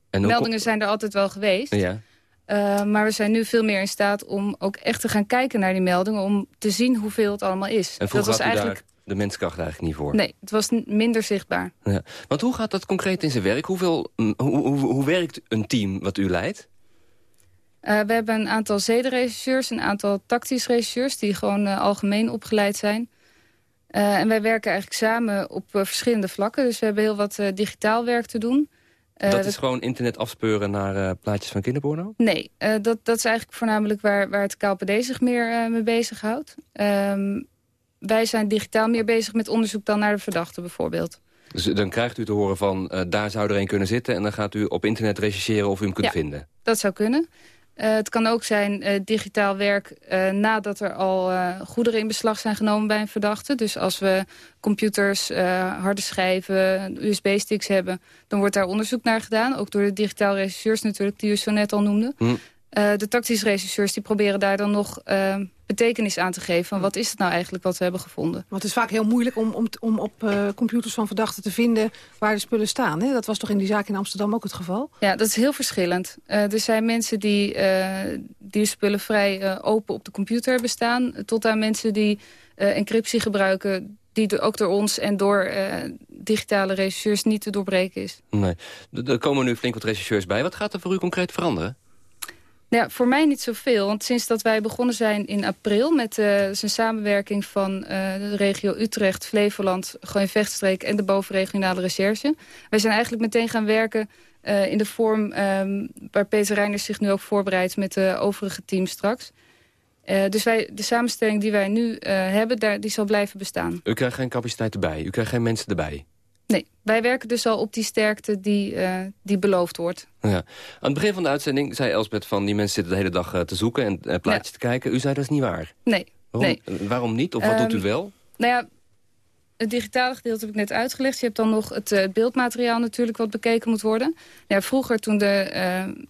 En meldingen zijn er altijd wel geweest. Ja. Uh, maar we zijn nu veel meer in staat om ook echt te gaan kijken naar die meldingen... om te zien hoeveel het allemaal is. En dat was eigenlijk de menskracht eigenlijk niet voor. Nee, het was minder zichtbaar. Ja. Want hoe gaat dat concreet in zijn werk? Hoeveel, hoe, hoe, hoe werkt een team wat u leidt? Uh, we hebben een aantal zedenregisseurs, een aantal tactisch regisseurs... die gewoon uh, algemeen opgeleid zijn. Uh, en wij werken eigenlijk samen op verschillende vlakken. Dus we hebben heel wat digitaal werk te doen. dat is gewoon internet afspeuren naar plaatjes van kinderporno? Nee, dat, dat is eigenlijk voornamelijk waar, waar het KLPD zich meer mee bezighoudt. Um, wij zijn digitaal meer bezig met onderzoek dan naar de verdachte bijvoorbeeld. Dus dan krijgt u te horen van, uh, daar zou er een kunnen zitten... en dan gaat u op internet rechercheren of u hem kunt ja, vinden? dat zou kunnen. Uh, het kan ook zijn uh, digitaal werk nadat er al goederen in beslag zijn genomen bij een verdachte. Dus als we computers, harde schijven, USB-sticks hebben... dan wordt daar onderzoek naar gedaan. Ook door de digitaal rechercheurs natuurlijk, die u zo net al noemde. Hm. de tactische rechercheurs die proberen daar dan nog betekenis aan te geven. Van wat is het nou eigenlijk wat we hebben gevonden? Want het is vaak heel moeilijk om, om, om op uh, computers van verdachten te vinden waar de spullen staan. Hè? Dat was toch in die zaak in Amsterdam ook het geval? Ja, dat is heel verschillend. Uh, er zijn mensen die, uh, die spullen vrij open op de computer hebben staan. Tot aan mensen die encryptie gebruiken die ook door ons en door digitale regisseurs niet te doorbreken is. Nee. Er komen nu flink wat regisseurs bij. Wat gaat er voor u concreet veranderen? Ja, voor mij niet zoveel. Want sinds dat wij begonnen zijn in april... met uh, zijn samenwerking van uh, de regio Utrecht, Flevoland... Gooi Vechtstreek en de bovenregionale recherche... wij zijn eigenlijk meteen gaan werken uh, in de vorm... Um, waar Peter Reiners zich nu ook voorbereidt met de overige team straks. dus wij, de samenstelling die wij nu hebben, daar, die zal blijven bestaan. U krijgt geen capaciteit erbij? U krijgt geen mensen erbij? Nee, wij werken dus al op die sterkte die, uh, die beloofd wordt. Ja. Aan het begin van de uitzending zei Elsbeth van... die mensen zitten de hele dag uh, te zoeken en uh, plaatjes ja. te kijken. U zei dat is niet waar. Nee. Waarom, nee. waarom niet? Of wat um, doet u Ehm, wel? Nou ja, het digitale gedeelte heb ik net uitgelegd. Je hebt dan nog het, het beeldmateriaal natuurlijk wat bekeken moet worden. Ja, vroeger toen de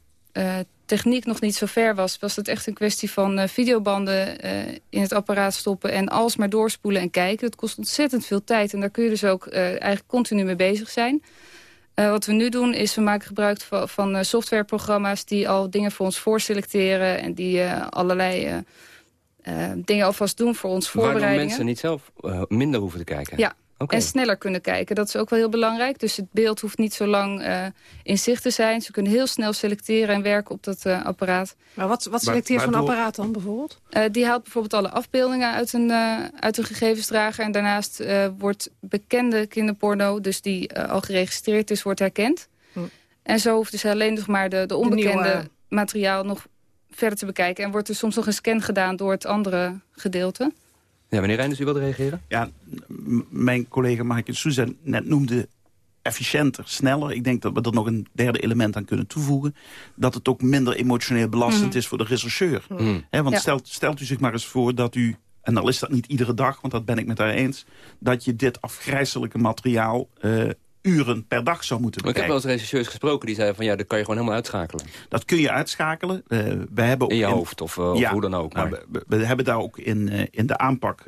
techniek nog niet zo ver was... was het echt een kwestie van uh, videobanden uh, in het apparaat stoppen... en alsmaar doorspoelen en kijken. Dat kost ontzettend veel tijd en daar kun je dus ook uh, eigenlijk continu mee bezig zijn. wat we nu doen is we maken gebruik van, van softwareprogramma's... die al dingen voor ons voorselecteren... en die allerlei dingen alvast doen voor ons voorbereidingen. Waardoor mensen niet zelf minder hoeven te kijken? Ja, Okay. En sneller kunnen kijken. Dat is ook wel heel belangrijk. Dus het beeld hoeft niet zo lang uh, in zicht te zijn. Ze kunnen heel snel selecteren en werken op dat uh, apparaat. Maar wat, wat selecteert zo'n apparaat dan bijvoorbeeld? Uh, die haalt bijvoorbeeld alle afbeeldingen uit een, uit een gegevensdrager. En daarnaast wordt bekende kinderporno, dus die al geregistreerd is, wordt herkend. Hm. En zo hoeft dus alleen nog maar de, de onbekende de nieuwe... materiaal nog verder te bekijken. En wordt er soms nog een scan gedaan door het andere gedeelte. Ja, meneer Reinders, u wilde reageren? Ja, mijn collega Mark Susan net noemde efficiënter, sneller. Ik denk dat we er nog een derde element aan kunnen toevoegen. Dat het ook minder emotioneel belastend mm. is voor de rechercheur. Mm. He, want ja. stelt, stelt u zich maar eens voor dat u... en al is dat niet iedere dag, want dat ben ik met haar eens... dat je dit afgrijzelijke materiaal... Uh, uren per dag zou moeten bekijken. Ik heb wel eens regisseurs gesproken die zeiden van... ja, dat kan je gewoon helemaal uitschakelen. Dat kun je uitschakelen. Uh, we hebben ook in je in, hoofd of, uh, of ja, hoe dan ook. Maar. Nou, we, we, hebben daar ook in, uh, in de aanpak...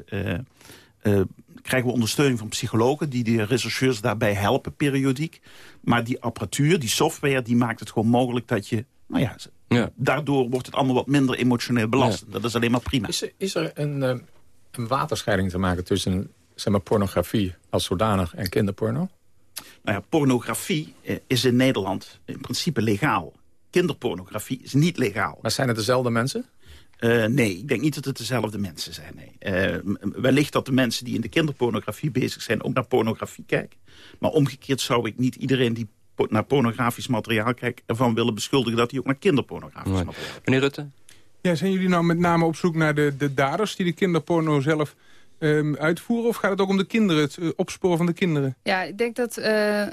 krijgen we ondersteuning van psychologen... die de rechercheurs daarbij helpen periodiek. Maar die apparatuur, die software, die maakt het gewoon mogelijk dat je... Nou ja, ja. daardoor wordt het allemaal wat minder emotioneel belastend. Ja. Dat is alleen maar prima. Is er, is er een, een waterscheiding te maken tussen zeg maar, pornografie als zodanig en kinderporno? Nou ja, pornografie is in Nederland in principe legaal. kinderpornografie is niet legaal. Maar zijn het dezelfde mensen? Uh, nee, ik denk niet dat het dezelfde mensen zijn. Nee. Uh, wellicht dat de mensen die in de kinderpornografie bezig zijn... ook naar pornografie kijken. Maar omgekeerd zou ik niet iedereen die naar pornografisch materiaal kijkt... ervan willen beschuldigen dat hij ook naar kinderpornografisch nee. materiaal kijkt. Meneer Rutte? Ja, zijn jullie nou met name op zoek naar de, de daders... die de kinderporno zelf um, uitvoeren? Of gaat het ook om de kinderen, het uh, opsporen van de kinderen? Ja, ik denk dat uh, uh,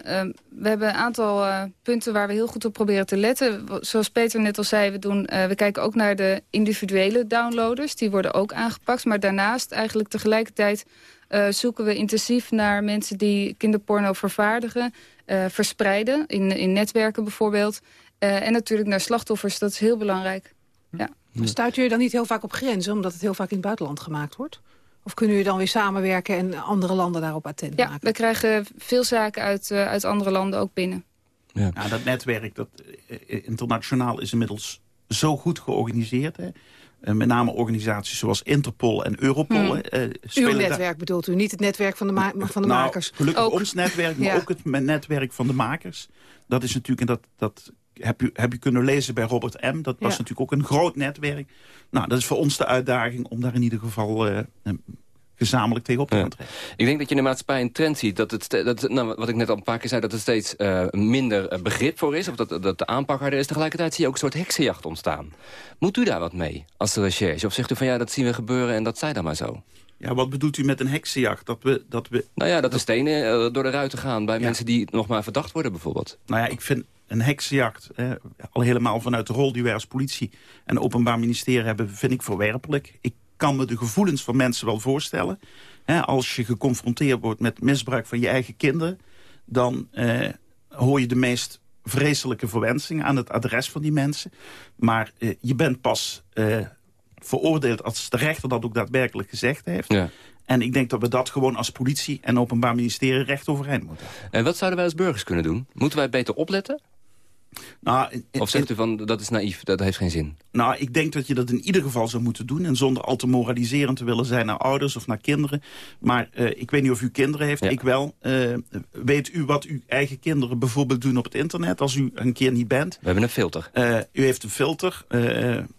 we hebben een aantal uh, punten waar we heel goed op proberen te letten. Zoals Peter net al zei, we, doen, we kijken ook naar de individuele downloaders. Die worden ook aangepakt. Maar daarnaast eigenlijk tegelijkertijd zoeken we intensief naar mensen die kinderporno vervaardigen. verspreiden, in, in netwerken bijvoorbeeld. en natuurlijk naar slachtoffers, dat is heel belangrijk. Ja. Stuit u dan niet heel vaak op grenzen, omdat het heel vaak in het buitenland gemaakt wordt? Of kunnen jullie dan weer samenwerken en andere landen daarop attent ja, maken? we krijgen veel zaken uit, uh, uit andere landen ook binnen. Ja. Nou, dat netwerk dat, uh, internationaal is inmiddels zo goed georganiseerd. Hè? Uh, met name organisaties zoals Interpol en Europol. Hmm. Uw netwerk bedoelt u, niet het netwerk van de, ma van de nou, makers? Gelukkig ook. ons netwerk, maar ja. ook het netwerk van de makers. Dat is natuurlijk, en dat, dat heb, u, heb je kunnen lezen bij Robert M. Dat was Ja. natuurlijk ook een groot netwerk. Nou, dat is voor ons de uitdaging om daar in ieder geval uh, gezamenlijk tegenop te gaan. Ik denk dat je in de maatschappij een trend ziet. Dat het, dat, nou, wat ik net al een paar keer zei, dat er steeds uh, minder begrip voor is. Of dat, dat de aanpak harder is. Tegelijkertijd zie je ook een soort heksenjacht ontstaan. Moet u daar wat mee als de recherche? Of zegt u van ja, dat zien we gebeuren en dat zij dan maar zo? Ja, wat bedoelt u met een heksenjacht? Dat we, dat we, nou ja, dat de stenen uh, door de ruiten gaan bij ja. mensen die nog maar verdacht worden bijvoorbeeld. Nou ja, ik vind een heksenjacht, eh, al helemaal vanuit de rol die wij als politie en openbaar ministerie hebben, vind ik verwerpelijk. Ik kan me de gevoelens van mensen wel voorstellen. Als je geconfronteerd wordt met misbruik van je eigen kinderen... dan eh, hoor je de meest vreselijke verwensingen aan het adres van die mensen. Maar eh, je bent pas eh, veroordeeld als de rechter dat ook daadwerkelijk gezegd heeft. Ja. En ik denk dat we dat gewoon als politie en openbaar ministerie recht overeind moeten. En wat zouden wij als burgers kunnen doen? Moeten wij beter opletten? Nou, in, in, of zegt u van, dat is naïef, dat heeft geen zin? Nou, ik denk dat je dat in ieder geval zou moeten doen. En zonder al te moraliserend te willen zijn naar ouders of naar kinderen. Maar uh, ik weet niet of u kinderen heeft, ja. ik wel. Uh, weet u wat uw eigen kinderen bijvoorbeeld doen op het internet... als u een keer niet bent? We hebben een filter. Uh, u heeft een filter.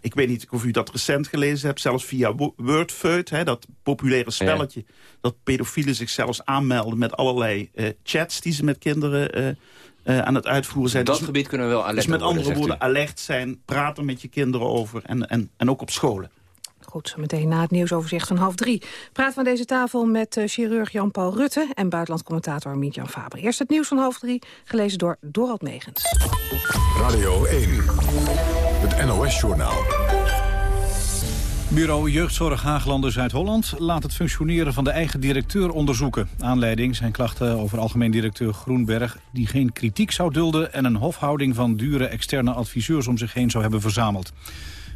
ik weet niet of u dat recent gelezen hebt. Zelfs via Wordfeud, hè, dat populaire spelletje... Ja. dat pedofielen zich zelfs aanmelden met allerlei chats... die ze met kinderen... Uh, aan het uitvoeren zijn. Dat dus, gebied kunnen we wel alert Dus met andere woorden, alert zijn, praten met je kinderen over en, en, en ook op scholen. Goed, zo meteen na het nieuwsoverzicht van half drie. Praat van deze tafel met uh, chirurg Jan-Paul Rutte en buitenlandcommentator Miet-Jan Faber. Eerst het nieuws van half drie, gelezen door Dorald Megens. Radio 1, het NOS-journaal. Bureau Jeugdzorg Haaglanden Zuid-Holland laat het functioneren van de eigen directeur onderzoeken. Aanleiding zijn klachten over algemeen directeur Groenberg... die geen kritiek zou dulden en een hofhouding van dure externe adviseurs om zich heen zou hebben verzameld.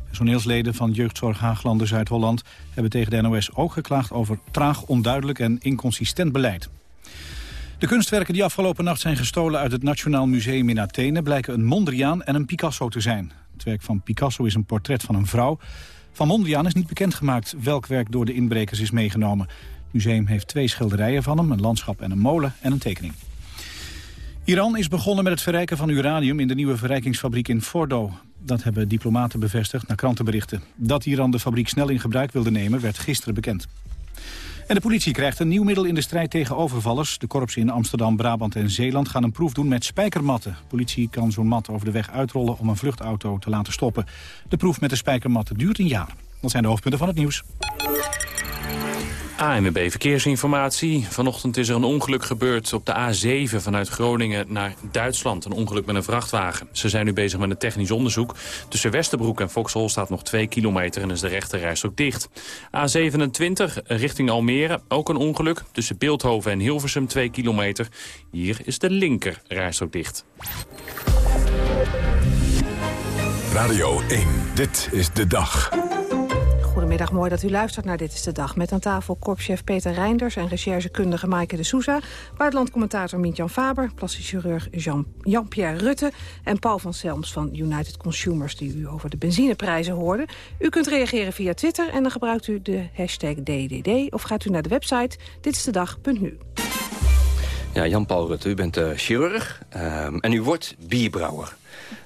Personeelsleden van Jeugdzorg Haaglanden Zuid-Holland hebben tegen de NOS ook geklaagd over traag, onduidelijk en inconsistent beleid. De kunstwerken die afgelopen nacht zijn gestolen uit het Nationaal Museum in Athene... blijken een Mondriaan en een Picasso te zijn. Het werk van Picasso is een portret van een vrouw... Van Mondriaan is niet bekendgemaakt welk werk door de inbrekers is meegenomen. Het museum heeft twee schilderijen van hem, een landschap en een molen en een tekening. Iran is begonnen met het verrijken van uranium in de nieuwe verrijkingsfabriek in Fordo. Dat hebben diplomaten bevestigd naar krantenberichten. Dat Iran de fabriek snel in gebruik wilde nemen werd gisteren bekend. En de politie krijgt een nieuw middel in de strijd tegen overvallers. De korpsen in Amsterdam, Brabant en Zeeland gaan een proef doen met spijkermatten. De politie kan zo'n mat over de weg uitrollen om een vluchtauto te laten stoppen. De proef met de spijkermatten duurt een jaar. Dat zijn de hoofdpunten van het nieuws. ANWB Verkeersinformatie. Vanochtend is er een ongeluk gebeurd op de A7 vanuit Groningen naar Duitsland. Een ongeluk met een vrachtwagen. Ze zijn nu bezig met een technisch onderzoek. Tussen Westerbroek en Vauxhall staat nog 2 kilometer en is de rechterreis ook dicht. A27 richting Almere, ook een ongeluk. Tussen Beeldhoven en Hilversum 2 kilometer. Hier is de linkerreis ook dicht. Radio 1, dit is de dag. Goedemiddag, mooi dat u luistert naar Dit is de Dag. Met aan tafel korpschef Peter Reinders en recherchekundige Maaike de Souza... buitenlandcommentator Miet-Jan Faber, plastisch chirurg Jean-Pierre Rutte... en Paul van Selms van United Consumers, die u over de benzineprijzen hoorde. U kunt reageren via Twitter en dan gebruikt u de hashtag DDD... of gaat u naar de website ditstedag.nu. Ja, Jan-Paul Rutte, u bent uh, chirurg um, en u wordt bierbrouwer.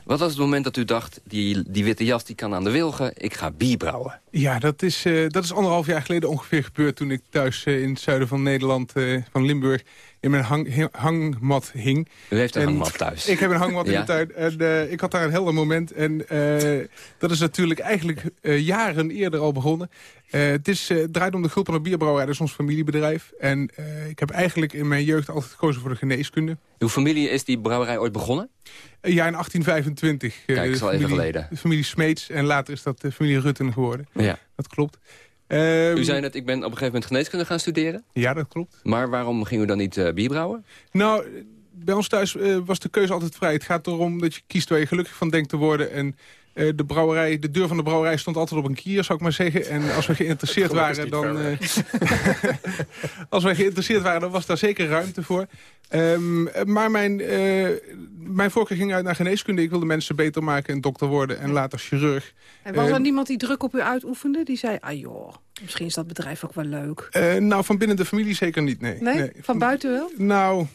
Wat was het moment dat u dacht, die, die witte jas die kan aan de wilgen, ik ga bier brouwen? Ja, dat is, eh, dat is anderhalf jaar geleden ongeveer gebeurd... toen ik thuis eh, in het zuiden van Nederland, eh, van Limburg... in mijn hang, hangmat hing. U heeft een En hangmat thuis. Ik heb een hangmat in de tuin. En eh, ik had daar een helder moment. En eh, dat is natuurlijk eigenlijk eh, jaren eerder al begonnen. Het, is, het draait om de Gulpener Bierbrouwerij. Dat is ons familiebedrijf. En ik heb eigenlijk in mijn jeugd altijd gekozen voor de geneeskunde. Uw familie is die brouwerij ooit begonnen? Ja, in 1825. eh, Kijk, is al even geleden. De familie Smeets. En later is dat de familie Rutten geworden. Ja. Dat klopt. Ehm, U zei net, ik ben op een gegeven moment geneeskunde gaan studeren. Ja, dat klopt. Maar waarom ging u dan niet eh, bier brouwen? Nou, bij ons thuis eh, was de keuze altijd vrij. Het gaat erom dat je kiest waar je gelukkig van denkt te worden. En eh, de, brouwerij, de deur van de brouwerij stond altijd op een kier, zou ik maar zeggen. En als we geïnteresseerd waren, dan... eh, als wij geïnteresseerd waren, dan was daar zeker ruimte voor. Ehm, maar mijn, eh, mijn voorkeur ging uit naar geneeskunde. Ik wilde mensen beter maken en dokter worden en later chirurg. En was er Ehm, niemand die druk op u uitoefende? Die zei, ah joh, misschien is dat bedrijf ook wel leuk. eh, nou, van binnen de familie zeker niet, nee. Nee? Van buiten wel? Nou,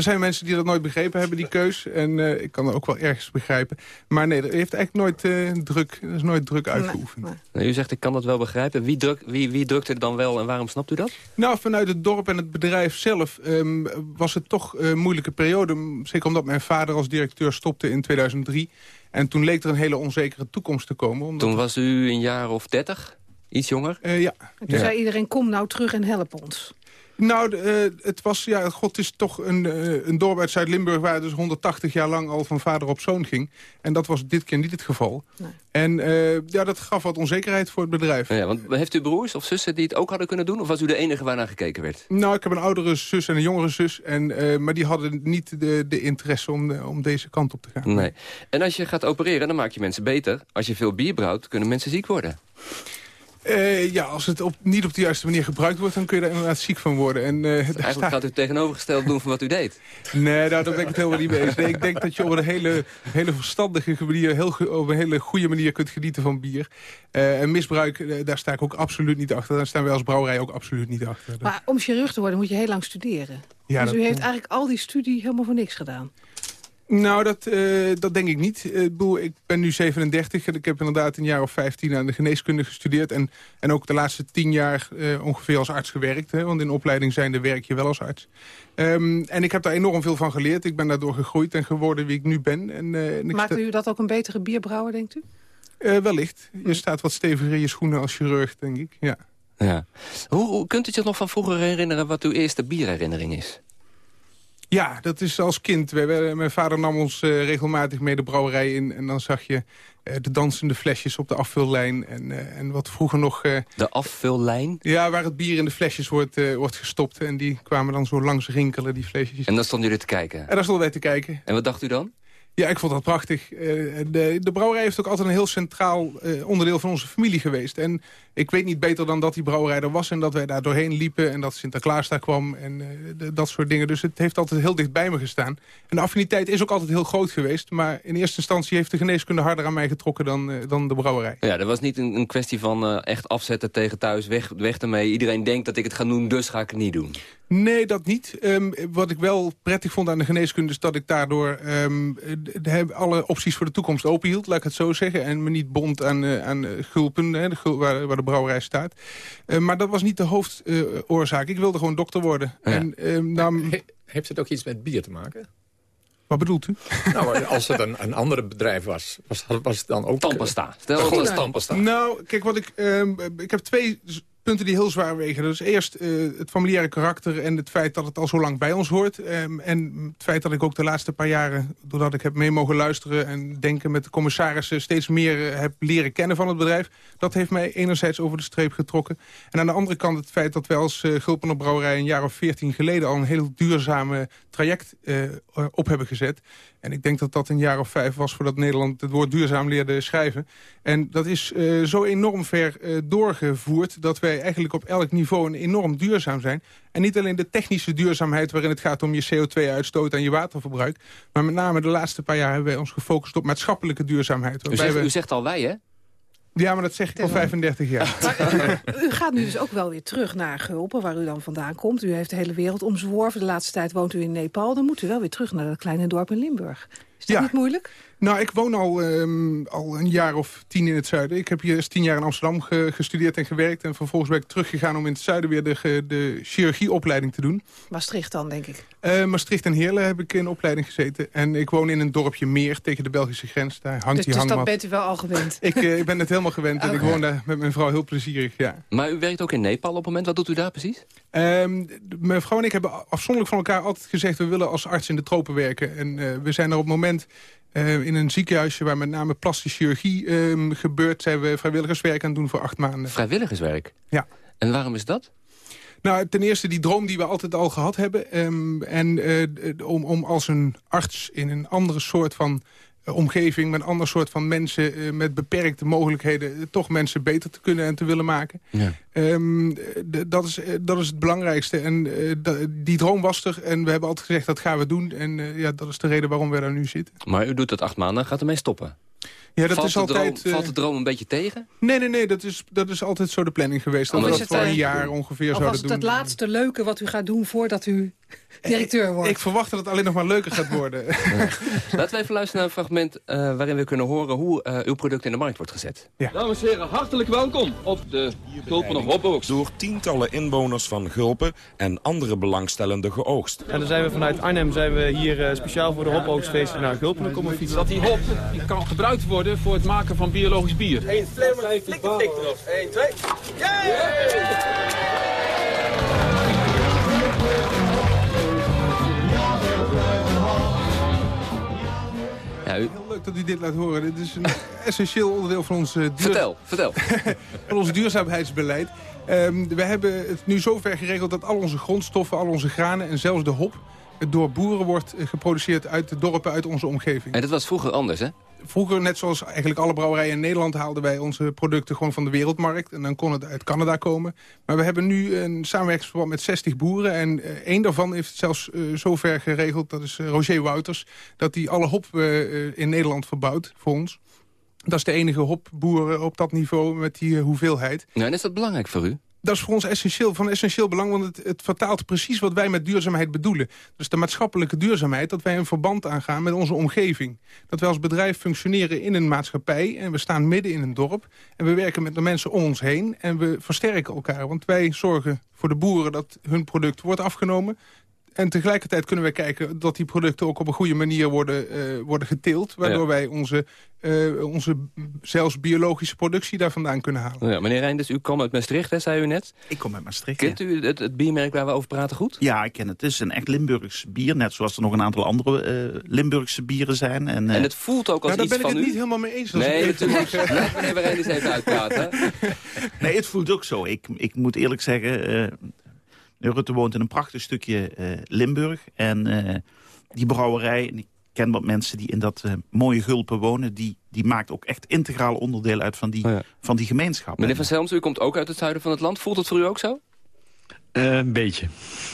er zijn mensen die dat nooit begrepen hebben, die keus. En eh, ik kan dat ook wel ergens begrijpen. Maar nee, er heeft eigenlijk nooit eh, druk, er is nooit druk uitgeoefend. Nou, u zegt, ik kan dat wel begrijpen. Wie, druk, wie, wie drukt het dan wel en waarom snapt u dat? Nou, vanuit het dorp en het bedrijf zelf ehm, was het toch een moeilijke periode. Zeker omdat mijn vader als directeur stopte in 2003. En toen leek er een hele onzekere toekomst te komen. Omdat Toen was u een jaar of dertig? Iets jonger? Eh, ja. En toen Ja. zei iedereen, kom nou terug en help ons. Nou, eh, het was, ja, god, is toch een, eh, een dorp uit Zuid-Limburg... waar het dus 180 jaar lang al van vader op zoon ging. En dat was dit keer niet het geval. En eh, ja, dat gaf wat onzekerheid voor het bedrijf. Ja, want heeft u broers of zussen die het ook hadden kunnen doen? Of was u de enige waarnaar gekeken werd? Nou, ik heb een oudere zus en een jongere zus. En, eh, maar die hadden niet de, de interesse om, de- om deze kant op te gaan. Nee. En als je gaat opereren, dan maak je mensen beter. Als je veel bier brouwt, kunnen mensen ziek worden. Eh, ja, als het op, niet op de juiste manier gebruikt wordt... dan kun je daar inderdaad ziek van worden. En, eh, Eigenlijk sta- gaat u het tegenovergesteld doen van wat u deed. Nee, nou, daar ben ik het helemaal niet mee eens. Nee, ik denk dat je op een hele, hele verstandige manier... Heel, op een hele goede manier kunt genieten van bier. Eh, en misbruik, daar sta ik ook absoluut niet achter. Daar staan wij als brouwerij ook absoluut niet achter. Maar om chirurg te worden moet je heel lang studeren. Ja, dus u heeft eigenlijk al die studie helemaal voor niks gedaan. Nou, dat, eh, dat denk ik niet. Eh, Ik bedoel, ik ben nu 37 en ik heb inderdaad een jaar of 15 aan de geneeskunde gestudeerd. En, en ook de laatste 10 jaar eh, ongeveer als arts gewerkt. Hè, want in opleiding zijnde werk je wel als arts. Ehm, en ik heb daar enorm veel van geleerd. Ik ben daardoor gegroeid en geworden wie ik nu ben. En, eh, Maakt sta- u dat ook een betere bierbrouwer, denkt u? Eh, wellicht. Je staat wat steviger in je schoenen als chirurg, denk ik. Ja. Ja. Hoe, hoe kunt u zich nog van vroeger herinneren wat uw eerste bierherinnering is? Ja, dat is als kind. Wij, mijn vader nam ons eh, regelmatig mee de brouwerij in. En dan zag je eh, de dansende flesjes op de afvullijn. En, eh, en wat vroeger nog... De afvullijn? ja, waar het bier in de flesjes wordt, wordt gestopt. En die kwamen dan zo langs rinkelen, die flesjes. En dan stonden jullie te kijken. En daar stonden wij te kijken. En wat dacht u dan? Ja, ik vond dat prachtig. Eh, de, de brouwerij heeft ook altijd een heel centraal eh, onderdeel van onze familie geweest. En ik weet niet beter dan dat die brouwerij er was... en dat wij daar doorheen liepen en dat Sinterklaas daar kwam en eh, de- dat soort dingen. Dus het heeft altijd heel dicht bij me gestaan. En de affiniteit is ook altijd heel groot geweest. Maar in eerste instantie heeft de geneeskunde harder aan mij getrokken dan, eh, dan de brouwerij. Ja, dat was niet een, een kwestie van eh, echt afzetten tegen thuis, weg, weg ermee. Iedereen denkt dat ik het ga doen, dus ga ik het niet doen. Nee, dat niet. Ehm, wat ik wel prettig vond aan de geneeskunde... is dat ik daardoor ehm, de- de- alle opties voor de toekomst openhield, laat ik het zo zeggen. En me niet bond aan, eh, aan eh, gulpen, hè, de gul- waar, waar de brouwerij staat. Eh, maar dat was niet de hoofdoorzaak. ik wilde gewoon dokter worden. En, ehm, nou, Heeft het ook iets met bier te maken? wat bedoelt u? Nou, als het een, een ander bedrijf was, was, was het dan ook... Tandpasta. Stel dat-. Nou, kijk, wat ik, ehm, ik heb twee punten die heel zwaar wegen. Dus eerst eh, het familiaire karakter en het feit dat het al zo lang bij ons hoort. Ehm, en het feit dat ik ook de laatste paar jaren, doordat ik heb mee mogen luisteren... en denken met de commissarissen steeds meer eh, heb leren kennen van het bedrijf. Dat heeft mij enerzijds over de streep getrokken. En aan de andere kant het feit dat wij als uh, Gulpener Brouwerij... een jaar of veertien geleden al een heel duurzame traject eh, op hebben gezet. En ik denk dat dat een jaar of vijf was voordat Nederland het woord duurzaam leerde schrijven. En dat is eh, zo enorm ver eh, doorgevoerd dat wij eigenlijk op elk niveau enorm duurzaam zijn. En niet alleen de technische duurzaamheid waarin het gaat om je CO2-uitstoot en je waterverbruik. Maar met name de laatste paar jaar hebben wij ons gefocust op maatschappelijke duurzaamheid. U waarbij zegt, we- u zegt al wij, hè? Ja, maar dat zeg ik al 35 jaar. U gaat nu dus ook wel weer terug naar Gulpen, waar u dan vandaan komt. U heeft de hele wereld omzworven. De laatste tijd woont u in Nepal. Dan moet u wel weer terug naar dat kleine dorp in Limburg. Is dat niet moeilijk? Nou, ik woon al, ehm, al een jaar of tien in het zuiden. Ik heb hier eerst tien jaar in Amsterdam gestudeerd en gewerkt. En vervolgens ben ik teruggegaan om in het zuiden weer de, de chirurgieopleiding te doen. Maastricht dan, denk ik. Uh, Maastricht en Heerlen heb ik in opleiding gezeten. En ik woon in een dorpje Meer tegen de Belgische grens. Daar hangt dus, die dus hangmat. dat bent u wel al gewend? ik, uh, ik ben het helemaal gewend. En ik woon daar met mijn vrouw heel plezierig, ja. Maar u werkt ook in Nepal op het moment. Wat doet u daar precies? Um, mijn vrouw en ik hebben afzonderlijk van elkaar altijd gezegd... we willen als arts in de tropen werken. En uh, we zijn er op het moment uh, in een ziekenhuisje... waar met name plastische chirurgie um, gebeurt... zijn we vrijwilligerswerk aan het doen voor acht maanden. Vrijwilligerswerk? Ja. En waarom is dat? Nou, ten eerste die droom die we altijd al gehad hebben. Um, en uh, om, om als een arts in een andere soort van omgeving... met een ander soort van mensen uh, met beperkte mogelijkheden... toch mensen beter te kunnen en te willen maken. Ja. Um, dat, is, dat is het belangrijkste. En die droom was er. En we hebben altijd gezegd, dat gaan we doen. En ja, dat is de reden waarom we daar nu zitten. Maar u doet dat acht maanden, gaat ermee stoppen? Ja, dat valt, is de altijd, droom, valt de droom een beetje tegen? Nee, nee, nee. Dat is, dat is altijd zo de planning geweest. Dat we dat voor een jaar ongeveer of zouden was het doen. het laatste leuke wat u gaat doen voordat u directeur wordt? Ik verwacht dat het alleen nog maar leuker gaat worden. Ja. Laten we even luisteren naar een fragment uh, waarin we kunnen horen hoe uh, uw product in de markt wordt gezet. Ja. Dames en heren, hartelijk welkom op de Gulpen of Hopbox. Door tientallen inwoners van Gulpen en andere belangstellenden geoogst. En dan zijn we vanuit Arnhem zijn we hier uh, speciaal voor de hopoogstfeesten naar Gulpen komen fietsen. Dat die hop die kan gebruikt worden voor het maken van biologisch bier. 1, flik, flik erop. 1, 2. Ja, u... Heel leuk dat u dit laat horen. Dit is een essentieel onderdeel van ons, uh, duur... vertel, vertel. van ons duurzaamheidsbeleid. Um, we hebben het nu zover geregeld dat al onze grondstoffen, al onze granen en zelfs de hop door boeren wordt geproduceerd uit de dorpen, uit onze omgeving. En dat was vroeger anders, hè? Vroeger, net zoals eigenlijk alle brouwerijen in Nederland... haalden wij onze producten gewoon van de wereldmarkt. En dan kon het uit Canada komen. Maar we hebben nu een samenwerkingsverband met 60 boeren. En uh, één daarvan heeft het zelfs uh, zover geregeld. Dat is uh, Roger Wouters. Dat hij alle hop in Nederland verbouwt voor ons. Dat is de enige hopboer op dat niveau met die hoeveelheid. Nou, en is dat belangrijk voor u? Dat is voor ons essentieel, van essentieel belang, want het, het, vertaalt precies wat wij met duurzaamheid bedoelen. Dus de maatschappelijke duurzaamheid, dat wij een verband aangaan met onze omgeving. Dat wij als bedrijf functioneren in een maatschappij en we staan midden in een dorp. En we werken met de mensen om ons heen en we versterken elkaar. Want wij zorgen voor de boeren dat hun product wordt afgenomen. En tegelijkertijd kunnen we kijken dat die producten ook op een goede manier worden, uh, worden geteeld. Waardoor ja. wij onze, uh, onze zelfs biologische productie daar vandaan kunnen halen. Ja, meneer Reinders, u komt uit Maastricht, hè, zei u net. Ik kom uit Maastricht, Kent ja. u het, het, biermerk waar we over praten goed? Ja, ik ken het. Het is een echt Limburgs bier. Net zoals er nog een aantal andere uh, Limburgse bieren zijn. En, en het voelt ook als nou, iets van Daar ben ik u. het niet helemaal mee eens. Nee, natuurlijk. Laat meneer Reinders even uitpraten. nee, het voelt ook zo. Ik, ik moet eerlijk zeggen... Rutte woont in een prachtig stukje uh, Limburg. En uh, die brouwerij, en ik ken wat mensen die in dat uh, mooie Gulpen wonen... Die, die maakt ook echt integraal onderdeel uit van die, oh ja. van die gemeenschap. Meneer Van Selms, u komt ook uit het zuiden van het land. Voelt het voor u ook zo? een beetje.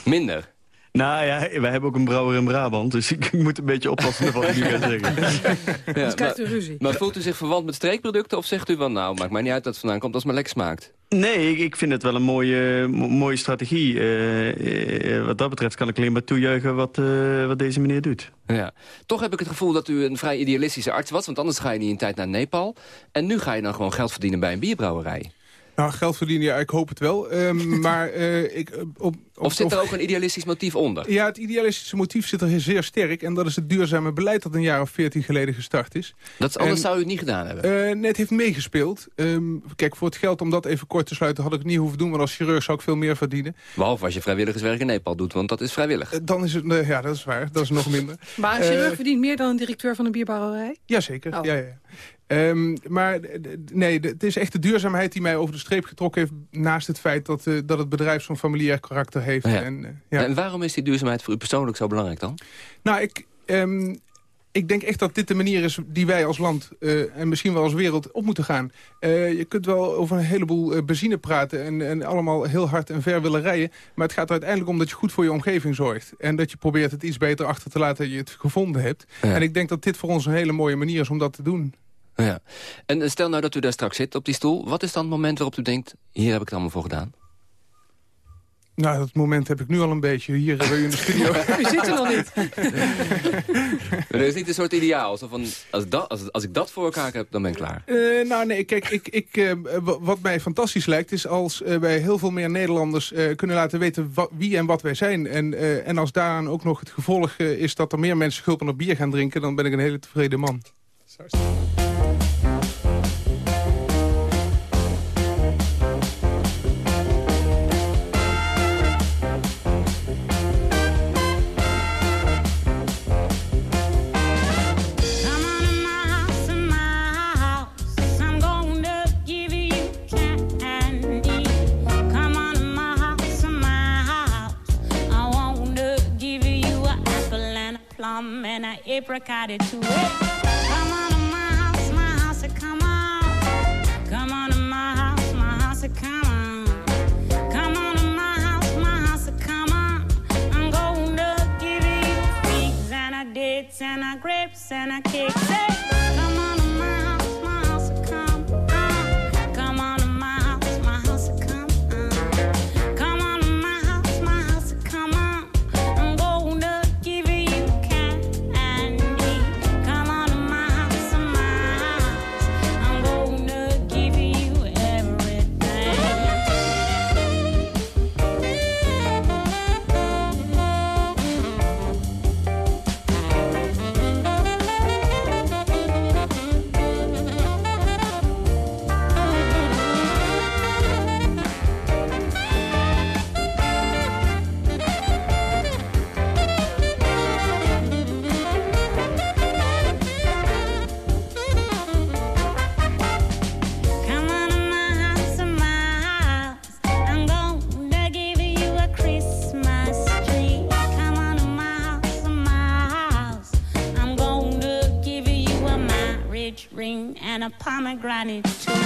Minder? Nou ja, wij hebben ook een brouwer in Brabant, dus ik, moet een beetje oppassen met wat ik nu ga zeggen. ja, krijgt u ruzie. Maar voelt u zich verwant met streekproducten of zegt u van nou, maakt mij niet uit dat het vandaan komt als het maar lekker smaakt? Nee, ik, ik vind het wel een mooie, mooie strategie. Uh, uh, wat dat betreft kan ik alleen maar toejuichen wat, uh, wat deze meneer doet. Ja. Toch heb ik het gevoel dat u een vrij idealistische arts was, want anders ga je niet een tijd naar Nepal. En nu ga je dan gewoon geld verdienen bij een bierbrouwerij. Nou, geld verdienen, ja, ik hoop het wel. Um, maar uh, ik... Op, op, of zit er ook een idealistisch motief onder? Ja, het idealistische motief zit er zeer sterk. En dat is het duurzame beleid dat een jaar of veertien geleden gestart is. Dat is, anders en, zou u het niet gedaan hebben? Uh, nee, het heeft meegespeeld. Um, kijk, voor het geld om dat even kort te sluiten had ik het niet hoeven doen. Want als chirurg zou ik veel meer verdienen. Behalve als je vrijwilligerswerk in Nepal doet, want dat is vrijwillig. Uh, dan is het, uh, ja, dat is waar. Dat is nog minder. Maar een chirurg verdient meer dan een directeur van een bierbrouwerij? Jazeker, oh. ja, ja. Um, maar nee, het is echt de duurzaamheid die mij over de streep getrokken heeft... naast het feit dat, uh, dat het bedrijf zo'n familiair karakter heeft. Ja. En, uh, ja. en waarom is die duurzaamheid voor u persoonlijk zo belangrijk dan? Nou, ik... Um, ik denk echt dat dit de manier is die wij als land uh, en misschien wel als wereld op moeten gaan. Uh, je kunt wel over een heleboel uh, benzine praten en, en allemaal heel hard en ver willen rijden. Maar het gaat er uiteindelijk om dat je goed voor je omgeving zorgt. En dat je probeert het iets beter achter te laten dat je het gevonden hebt. Ja. En ik denk dat dit voor ons een hele mooie manier is om dat te doen. Ja. En stel nou dat u daar straks zit op die stoel. Wat is dan het moment waarop u denkt, hier heb ik het allemaal voor gedaan? Nou, dat moment heb ik nu al een beetje hier bij u in de studio. U zit er nog niet. Maar dat is niet een soort ideaal. Zo van, als, dat, als, als ik dat voor elkaar heb, dan ben ik klaar. Eh, nou nee, kijk, ik, ik, eh, wat mij fantastisch lijkt... is als eh, wij heel veel meer Nederlanders eh, kunnen laten weten wie en wat wij zijn. En, eh, en als daaraan ook nog het gevolg eh, is dat er meer mensen gulpen op bier gaan drinken... dan ben ik een hele tevreden man. Plum and an apricot it too. Come on to my house, my house, come on. Come on to my house, my house, come on. Come on to my house, my house, come on. I'm gonna give you figs and a dates and a grapes and a cake. Say, pomegranate too.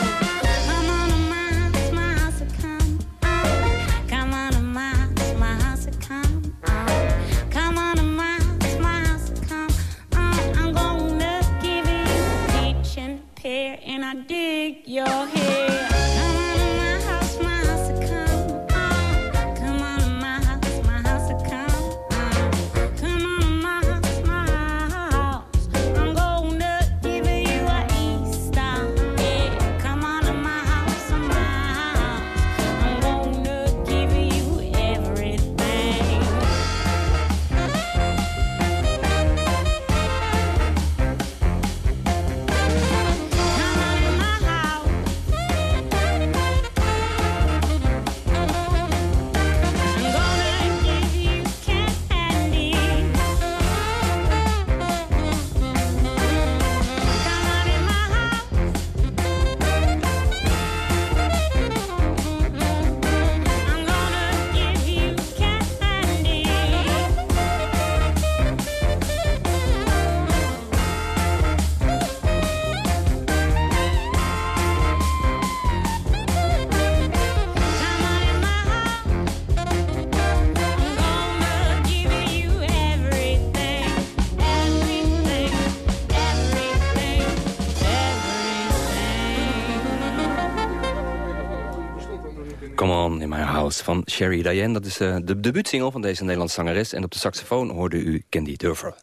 Van Sherry Diane. Dat is uh, de debuutsingel van deze Nederlandse zangeres. En op de saxofoon hoorde u Candy Durver.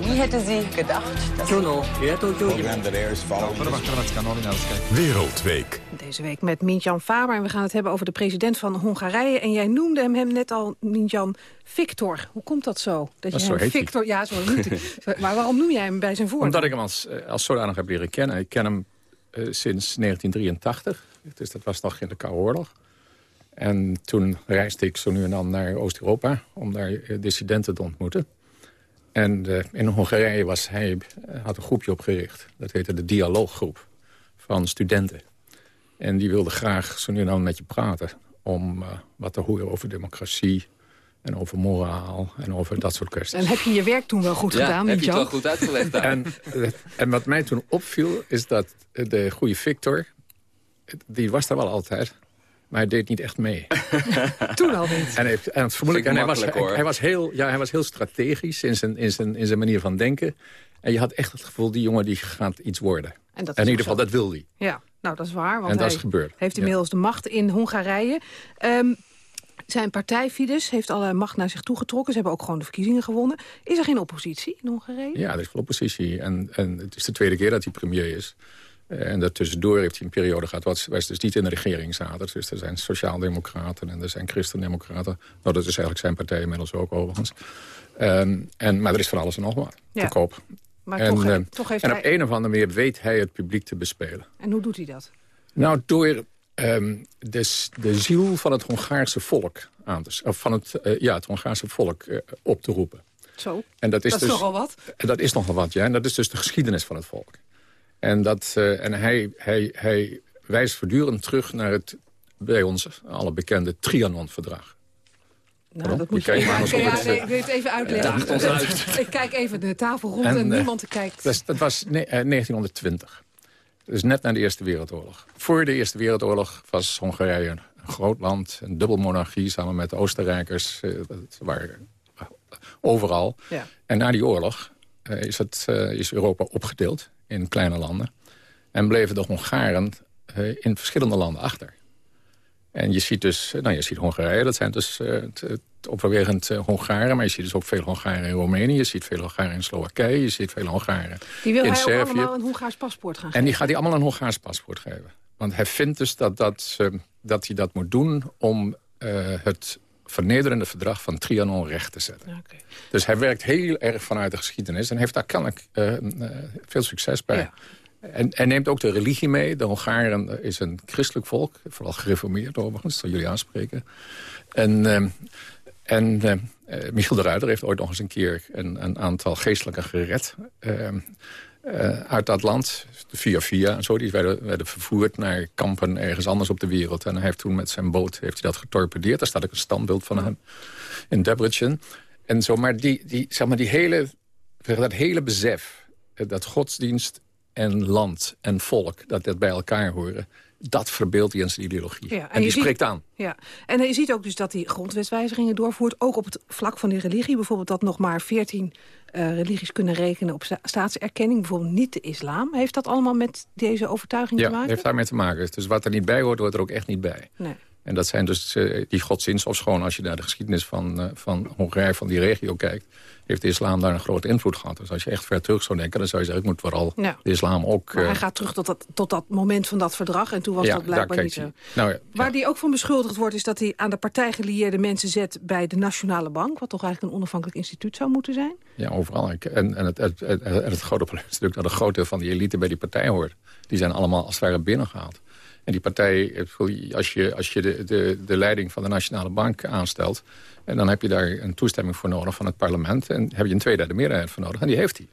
Wie hätte sie gedacht? Juno, Wereldweek. Deze week met Mintjan Faber en we gaan het hebben over de president van Hongarije. En jij noemde hem, hem net al, Mintjan, Victor. Hoe komt dat zo? Dat, dat je hem Victor. Ja, zo noemt Maar waarom noem jij hem bij zijn voornaam? Omdat ik hem als, eh, als zodanig heb leren kennen. Ik ken hem eh, sinds 1983. Dus dat was nog in de Koude Oorlog. En toen reisde ik zo nu en dan naar Oost-Europa... om daar eh, dissidenten te ontmoeten. En eh, in Hongarije was hij, had een groepje opgericht. Dat heette de Dialooggroep van studenten. En die wilde graag zo nu en dan met je praten... om wat te horen over democratie en over moraal en over dat soort kwesties. En heb je je werk toen wel goed gedaan, Mintjan? uitgelegd En, en wat mij toen opviel, is dat de goede Victor... die was daar wel altijd, maar hij deed niet echt mee. Toen al niet. En, hij, en het vermoedelijk, en hij, was, hij, was heel, ja, hij was heel strategisch in zijn, in, zijn, in zijn manier van denken. En je had echt het gevoel, die jongen die gaat iets worden. En dat in ieder geval, dat wil hij. Ja. Nou, dat is waar. Want En dat hij is gebeurd. heeft Ja. inmiddels de macht in Hongarije. Ehm, zijn partij Fidesz heeft alle macht naar zich toegetrokken. Ze hebben ook gewoon de verkiezingen gewonnen. Is er geen oppositie in Hongarije? Ja, er is wel oppositie. En, en het is de tweede keer dat hij premier is. Eh, En daartussendoor heeft hij een periode gehad... wat waar ze dus niet in de regering zaten. Dus er zijn sociaaldemocraten en er zijn christendemocraten. Nou, dat is eigenlijk zijn partij inmiddels ook overigens. Ehm, en, maar er is van alles en nog wat Ja. te koop. Maar en, toch, he- eh, toch heeft en hij... op een of andere manier weet hij het publiek te bespelen. En hoe doet hij dat? Nou, door ehm, de, ziel van het Hongaarse volk aan te, of van het, eh, ja, het Hongaarse volk eh, op te roepen. Zo. En dat is, Dat is dus, nogal wat. En dat is nogal wat, ja. En dat is dus de geschiedenis van het volk. En, dat, eh, en hij, hij, hij wijst voortdurend terug naar het bij ons alle bekende Trianon-verdrag. Nou, Pardon? dat moet Je je... Ja, ja, nee, ik wil het even uitleggen. daagt ons uit. ik kijk even de tafel rond en, En, niemand kijkt. Dat, was ne- eh, 1920. Dus net na de Eerste Wereldoorlog. Voor de Eerste Wereldoorlog was Hongarije een groot land. Een dubbelmonarchie samen met de Oostenrijkers. eh, Dat waren overal. Ja. En na die oorlog eh, is, het, eh, is Europa opgedeeld in kleine landen. En bleven de Hongaren in verschillende landen achter. En je ziet dus, eh, nou je ziet Hongarije, dat zijn dus eh, het- het overwegend eh, Hongaren. Maar je ziet dus ook veel Hongaren in Roemenië. Je ziet veel Hongaren in Slowakije. Je ziet veel Hongaren Die wil in hij Servië. allemaal een Hongaars paspoort gaan En geven. die gaat hij allemaal een Hongaars paspoort geven. Want hij vindt dus dat, dat, eh, dat hij dat moet doen om eh, het vernederende verdrag van Trianon recht te zetten. Dus hij werkt heel erg vanuit de geschiedenis en heeft daar kennelijk eh, eh, veel succes bij. En, en neemt ook de religie mee. De Hongaren is een christelijk volk, vooral gereformeerd overigens, dat jullie aanspreken. En, eh, en eh, Michiel de Ruiter heeft ooit nog eens een keer een, een aantal geestelijken gered. eh, eh, uit dat land, via via en zo. Die werden, vervoerd naar kampen ergens anders op de wereld. En hij heeft toen met zijn boot heeft hij dat getorpedeerd. Daar staat ook een standbeeld van hem in Debrecen. En zo, maar die, die, zeg maar die hele, dat hele besef... eh, dat godsdienst en land en volk, dat dat bij elkaar horen... dat verbeeldt hij in zijn ideologie. Ja, en die ziet- spreekt aan. Ja, en je ziet ook dus dat hij grondwetswijzigingen doorvoert... ook op het vlak van die religie. Bijvoorbeeld dat nog maar 14 eh, religies kunnen rekenen op sta- staatserkenning. Bijvoorbeeld niet de islam. Heeft dat allemaal met deze overtuiging Ja, te maken? heeft daarmee te maken. Dus wat er niet bij hoort, hoort er ook echt niet bij. Nee. En dat zijn dus eh, die godsdienst, of schoon als je naar de geschiedenis van, eh, van Hongarije, van die regio kijkt, heeft de islam daar een grote invloed gehad. Dus als je echt ver terug zou denken, dan zou je zeggen, ik moet vooral de islam ook... Maar hij eh, gaat terug tot dat, tot dat moment van dat verdrag. En toen was ja, dat blijkbaar niet zo. Nou ja, Waar hij ook van beschuldigd wordt... is dat hij aan de partij gelieerde mensen zet bij de Nationale Bank... wat toch eigenlijk een onafhankelijk instituut zou moeten zijn? Ja, overal. En, en het, het, het, en het grote probleem is natuurlijk dat een groot deel van die elite bij die partij hoort. Die zijn allemaal als het ware binnengehaald. En die partij, als je, als je de, de, de leiding van de Nationale Bank aanstelt... en dan heb je daar een toestemming voor nodig van het parlement... en heb je een tweederde meerderheid voor nodig. En die heeft hij.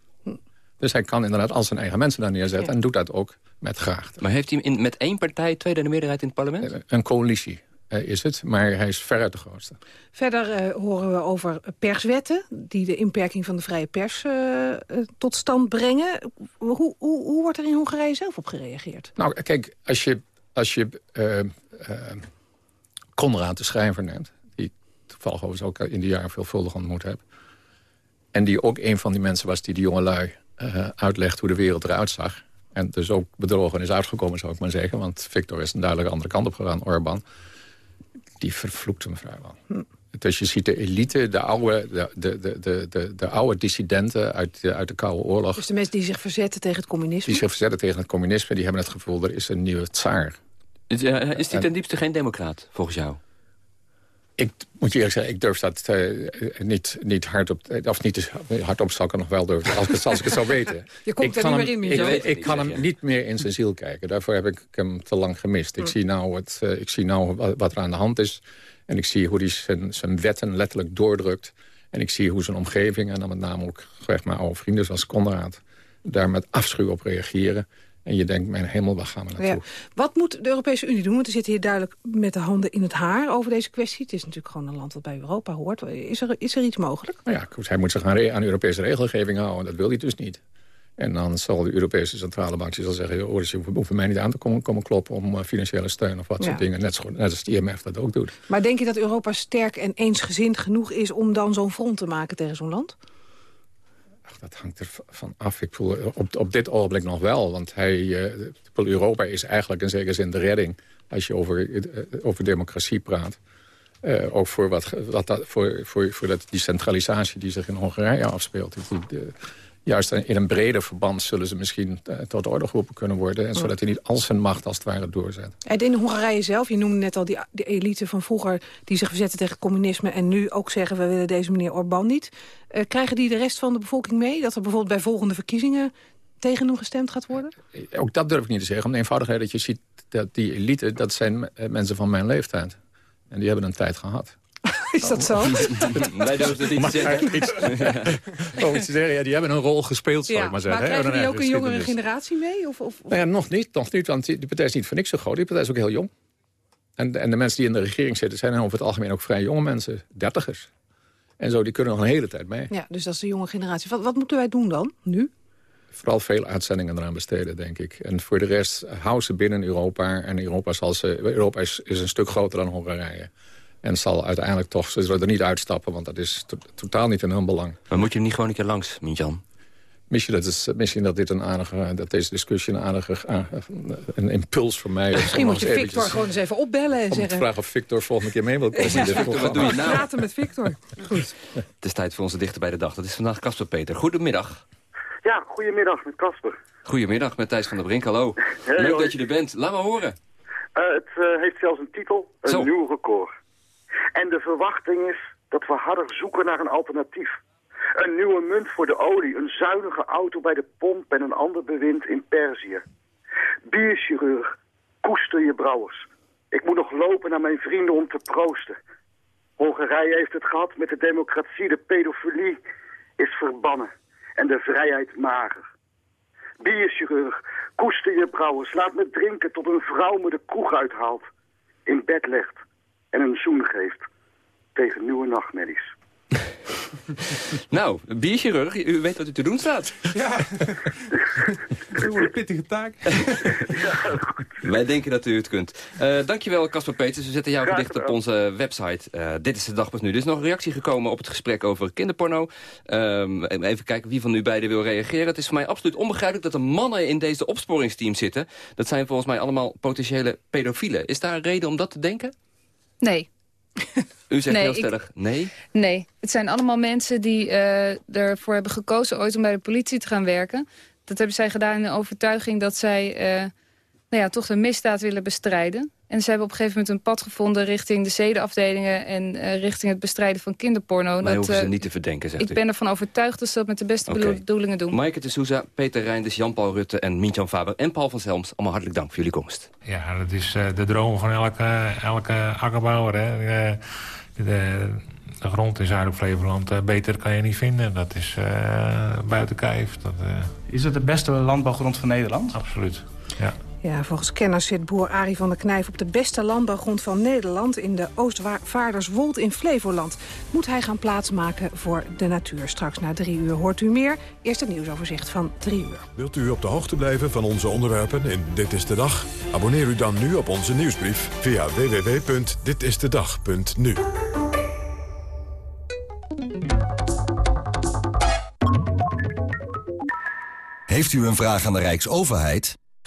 Dus hij kan inderdaad al zijn eigen mensen daar neerzetten... Ja. en doet dat ook met graagte. Maar heeft hij in, met één partij tweederde meerderheid in het parlement? Een coalitie eh, is het, maar hij is veruit de grootste. Verder eh, horen we over perswetten... die de inperking van de vrije pers eh, eh, tot stand brengen. Hoe, hoe, hoe wordt er in Hongarije zelf op gereageerd? Nou, kijk, als je, als je eh, eh, Conrad, de schrijver, neemt... die ik toevallig overigens ook in die jaren veelvuldig ontmoet heb... en die ook een van die mensen was die de jongelui eh uitlegt hoe de wereld eruit zag... en dus ook bedrogen is uitgekomen, zou ik maar zeggen... want Victor is een duidelijk andere kant op gegaan, Orbán... die vervloekte hem vrijwel. Dus je ziet de elite, de oude, de, de, de, de, de, de oude dissidenten uit de, uit de Koude Oorlog... Dus de mensen die zich verzetten tegen het communisme? die zich verzetten tegen het communisme... die hebben het gevoel, er is een nieuwe tsaar. Is, eh, is hij En- ten diepste geen democraat, volgens jou? Ik moet je eerlijk zeggen, ik durf dat eh, niet, niet hardop... Of niet hardop zal ik nog wel durven, als ik, het- als ik het zou weten. Je komt ik er kan niet hem- meer in, Ik, Michel. ik, ik kan hem niet meer in zijn ziel kijken. Daarvoor heb ik hem te lang gemist. Ik, Hm. zie nou het, eh, ik zie nou wat, wat er aan de hand is. En ik zie hoe hij zijn, zijn wetten letterlijk doordrukt. En ik zie hoe zijn omgeving, en dan met name ook zeg maar, oude vrienden zoals Conrad... daar met afschuw op reageren. En je denkt, mijn hemel, waar gaan we naartoe? Ja. Wat moet de Europese Unie doen? Want we zitten hier duidelijk met de handen in het haar over deze kwestie. Het is natuurlijk gewoon een land dat bij Europa hoort. Is er, is er iets mogelijk? Nou ja, hij moet zich aan, aan Europese regelgeving houden. Dat wil hij dus niet. En dan zal de Europese Centrale Bank zal zeggen... dus je hoeft mij niet aan te komen, komen kloppen om eh, financiële steun of wat Ja. soort dingen. Net, zo, net als het IMF dat ook doet. Maar denk je dat Europa sterk en eensgezind genoeg is... om dan zo'n front te maken tegen zo'n land? Dat hangt ervan af. Ik voel op, op dit ogenblik nog wel. Want hij, uh, Europa is eigenlijk in zekere zin de redding... als je over, uh, over democratie praat. Ook voor, wat, wat voor, voor, voor dat, die centralisatie die zich in Hongarije afspeelt. Die, juist in een breder verband zullen ze misschien uh, tot de orde geroepen kunnen worden. En zodat hij niet al zijn macht als het ware doorzet. En in Hongarije zelf, je noemde net al die, die elite van vroeger... die zich verzetten tegen communisme en nu ook zeggen... we willen deze meneer Orbán niet. Uh, krijgen die de rest van de bevolking mee? Dat er bijvoorbeeld bij volgende verkiezingen tegen hem gestemd gaat worden? Ook dat durf ik niet te zeggen. Om de eenvoudigheid dat je ziet dat die elite... dat zijn mensen van mijn leeftijd. En die hebben een tijd gehad. Is dat zo? Wij durven het niet te zeggen. Oh, iets te zeggen. Ja, die hebben een rol gespeeld, zou ja, ik maar zeggen. Maar krijgen die ook een jongere generatie mee? Of, of, Nou ja, nog niet, nog niet, want die partij is niet voor niks zo groot. Die partij is ook heel jong. En, en de mensen die in de regering zitten... zijn over het algemeen ook vrij jonge mensen, dertigers. En zo, die kunnen nog een hele tijd mee. Ja, dus dat is de jonge generatie. Wat, wat moeten wij doen dan, nu? Vooral veel uitzendingen eraan besteden, denk ik. En voor de rest, hou ze binnen Europa. En Europa, zal ze, Europa is, is een stuk groter dan Hongarije. En zal uiteindelijk toch, ze zullen er niet uitstappen... want dat is to totaal niet in hun belang. Maar moet je niet gewoon een keer langs, Mintjan? Misschien dat, is, misschien dat, dit een aardige, dat deze discussie een aardige een impuls voor mij is. Misschien moet je Victor eventjes, gewoon eens even opbellen en om zeggen... vragen of Victor volgende keer mee wil komen. Ja, Victor, wat doe je nou? Praten met Victor. Goed. Het is tijd voor onze dichter bij de dag. Dat is vandaag Casper Peter. Goedemiddag. Ja, goedemiddag met Casper. Goedemiddag met Thijs van der Brink. Hallo. Hey, Leuk hoi. dat je er bent. Laat me horen. Uh, het uh, heeft zelfs een titel. Een Zo. nieuw record. En de verwachting is dat we harder zoeken naar een alternatief. Een nieuwe munt voor de olie, een zuinige auto bij de pomp en een ander bewind in Perzië. Bierchirurg, koester je brouwers. Ik moet nog lopen naar mijn vrienden om te proosten. Hongarije heeft het gehad met de democratie, de pedofilie is verbannen en de vrijheid mager. Bierchirurg, koester je brouwers, laat me drinken tot een vrouw me de kroeg uithaalt, in bed legt en een zoen geeft tegen nieuwe nachtmerries. nou, bierchirurg, u weet wat u te doen staat. Ja, een pittige taak. ja, Wij denken dat u het kunt. Uh, dankjewel, Casper Peters. We zetten jouw gedicht op onze website. Uh, dit is de dag nu. Er is nog een reactie gekomen op het gesprek over kinderporno. Um, even kijken wie van u beiden wil reageren. Het is voor mij absoluut onbegrijpelijk dat er mannen in deze opsporingsteam zitten. Dat zijn volgens mij allemaal potentiële pedofielen. Is daar een reden om dat te denken? Nee. U zegt Nee, heel ik- stellig nee. Nee, het zijn allemaal mensen die eh, ervoor hebben gekozen ooit om bij de politie te gaan werken. Dat hebben zij gedaan in de overtuiging dat zij eh, nou ja, toch de misdaad willen bestrijden. En ze hebben op een gegeven moment een pad gevonden richting de zedenafdelingen en eh, richting het bestrijden van kinderporno. Dat, hoeven ze eh, niet te verdenken, zegt ik u. ben ervan overtuigd dat ze dat met de beste bedoel- bedoelingen doen. Maaike de Souza, Peter Reinders, Jan-Paul Rutte en Mintjan Faber en Paul van Zelms. Allemaal hartelijk dank voor jullie komst. Ja, dat is eh, de droom van elke, elke akkerbouwer. Hè. Eh, de, de grond in Zuidelijk Flevoland, eh, beter kan je niet vinden. Dat is eh, buiten kijf. Dat, eh, Is het de beste landbouwgrond van Nederland? Absoluut, ja. Ja, volgens kenners zit boer Arie van der Knijf op de beste landbouwgrond van Nederland... in de Oostvaarderswold in Flevoland. Moet hij gaan plaatsmaken voor de natuur. Straks na drie uur hoort u meer. Eerst het nieuwsoverzicht van drie uur. Wilt u op de hoogte blijven van onze onderwerpen in Dit is de Dag? Abonneer u dan nu op onze nieuwsbrief via www.ditistedag.nu. Heeft u een vraag aan de Rijksoverheid?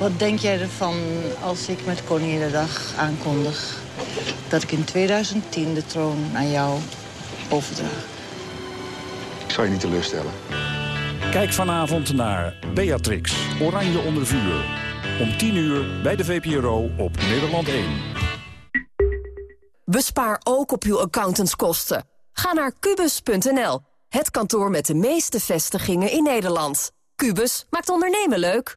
Wat denk jij ervan als ik met Koninginnedag aankondig... dat ik in 2010 de troon aan jou overdraag? Ik zal je niet teleurstellen. Kijk vanavond naar Beatrix, Oranje onder vuur. Om 10 uur bij de VPRO op Nederland 1. Bespaar ook op uw accountantskosten. Ga naar kubus.nl, het kantoor met de meeste vestigingen in Nederland. Kubus maakt ondernemen leuk.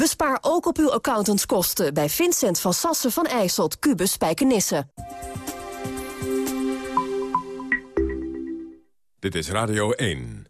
Bespaar ook op uw accountantskosten bij Vincent van Sassen van IJsselt, Kubus Spijkenisse. Dit is Radio 1.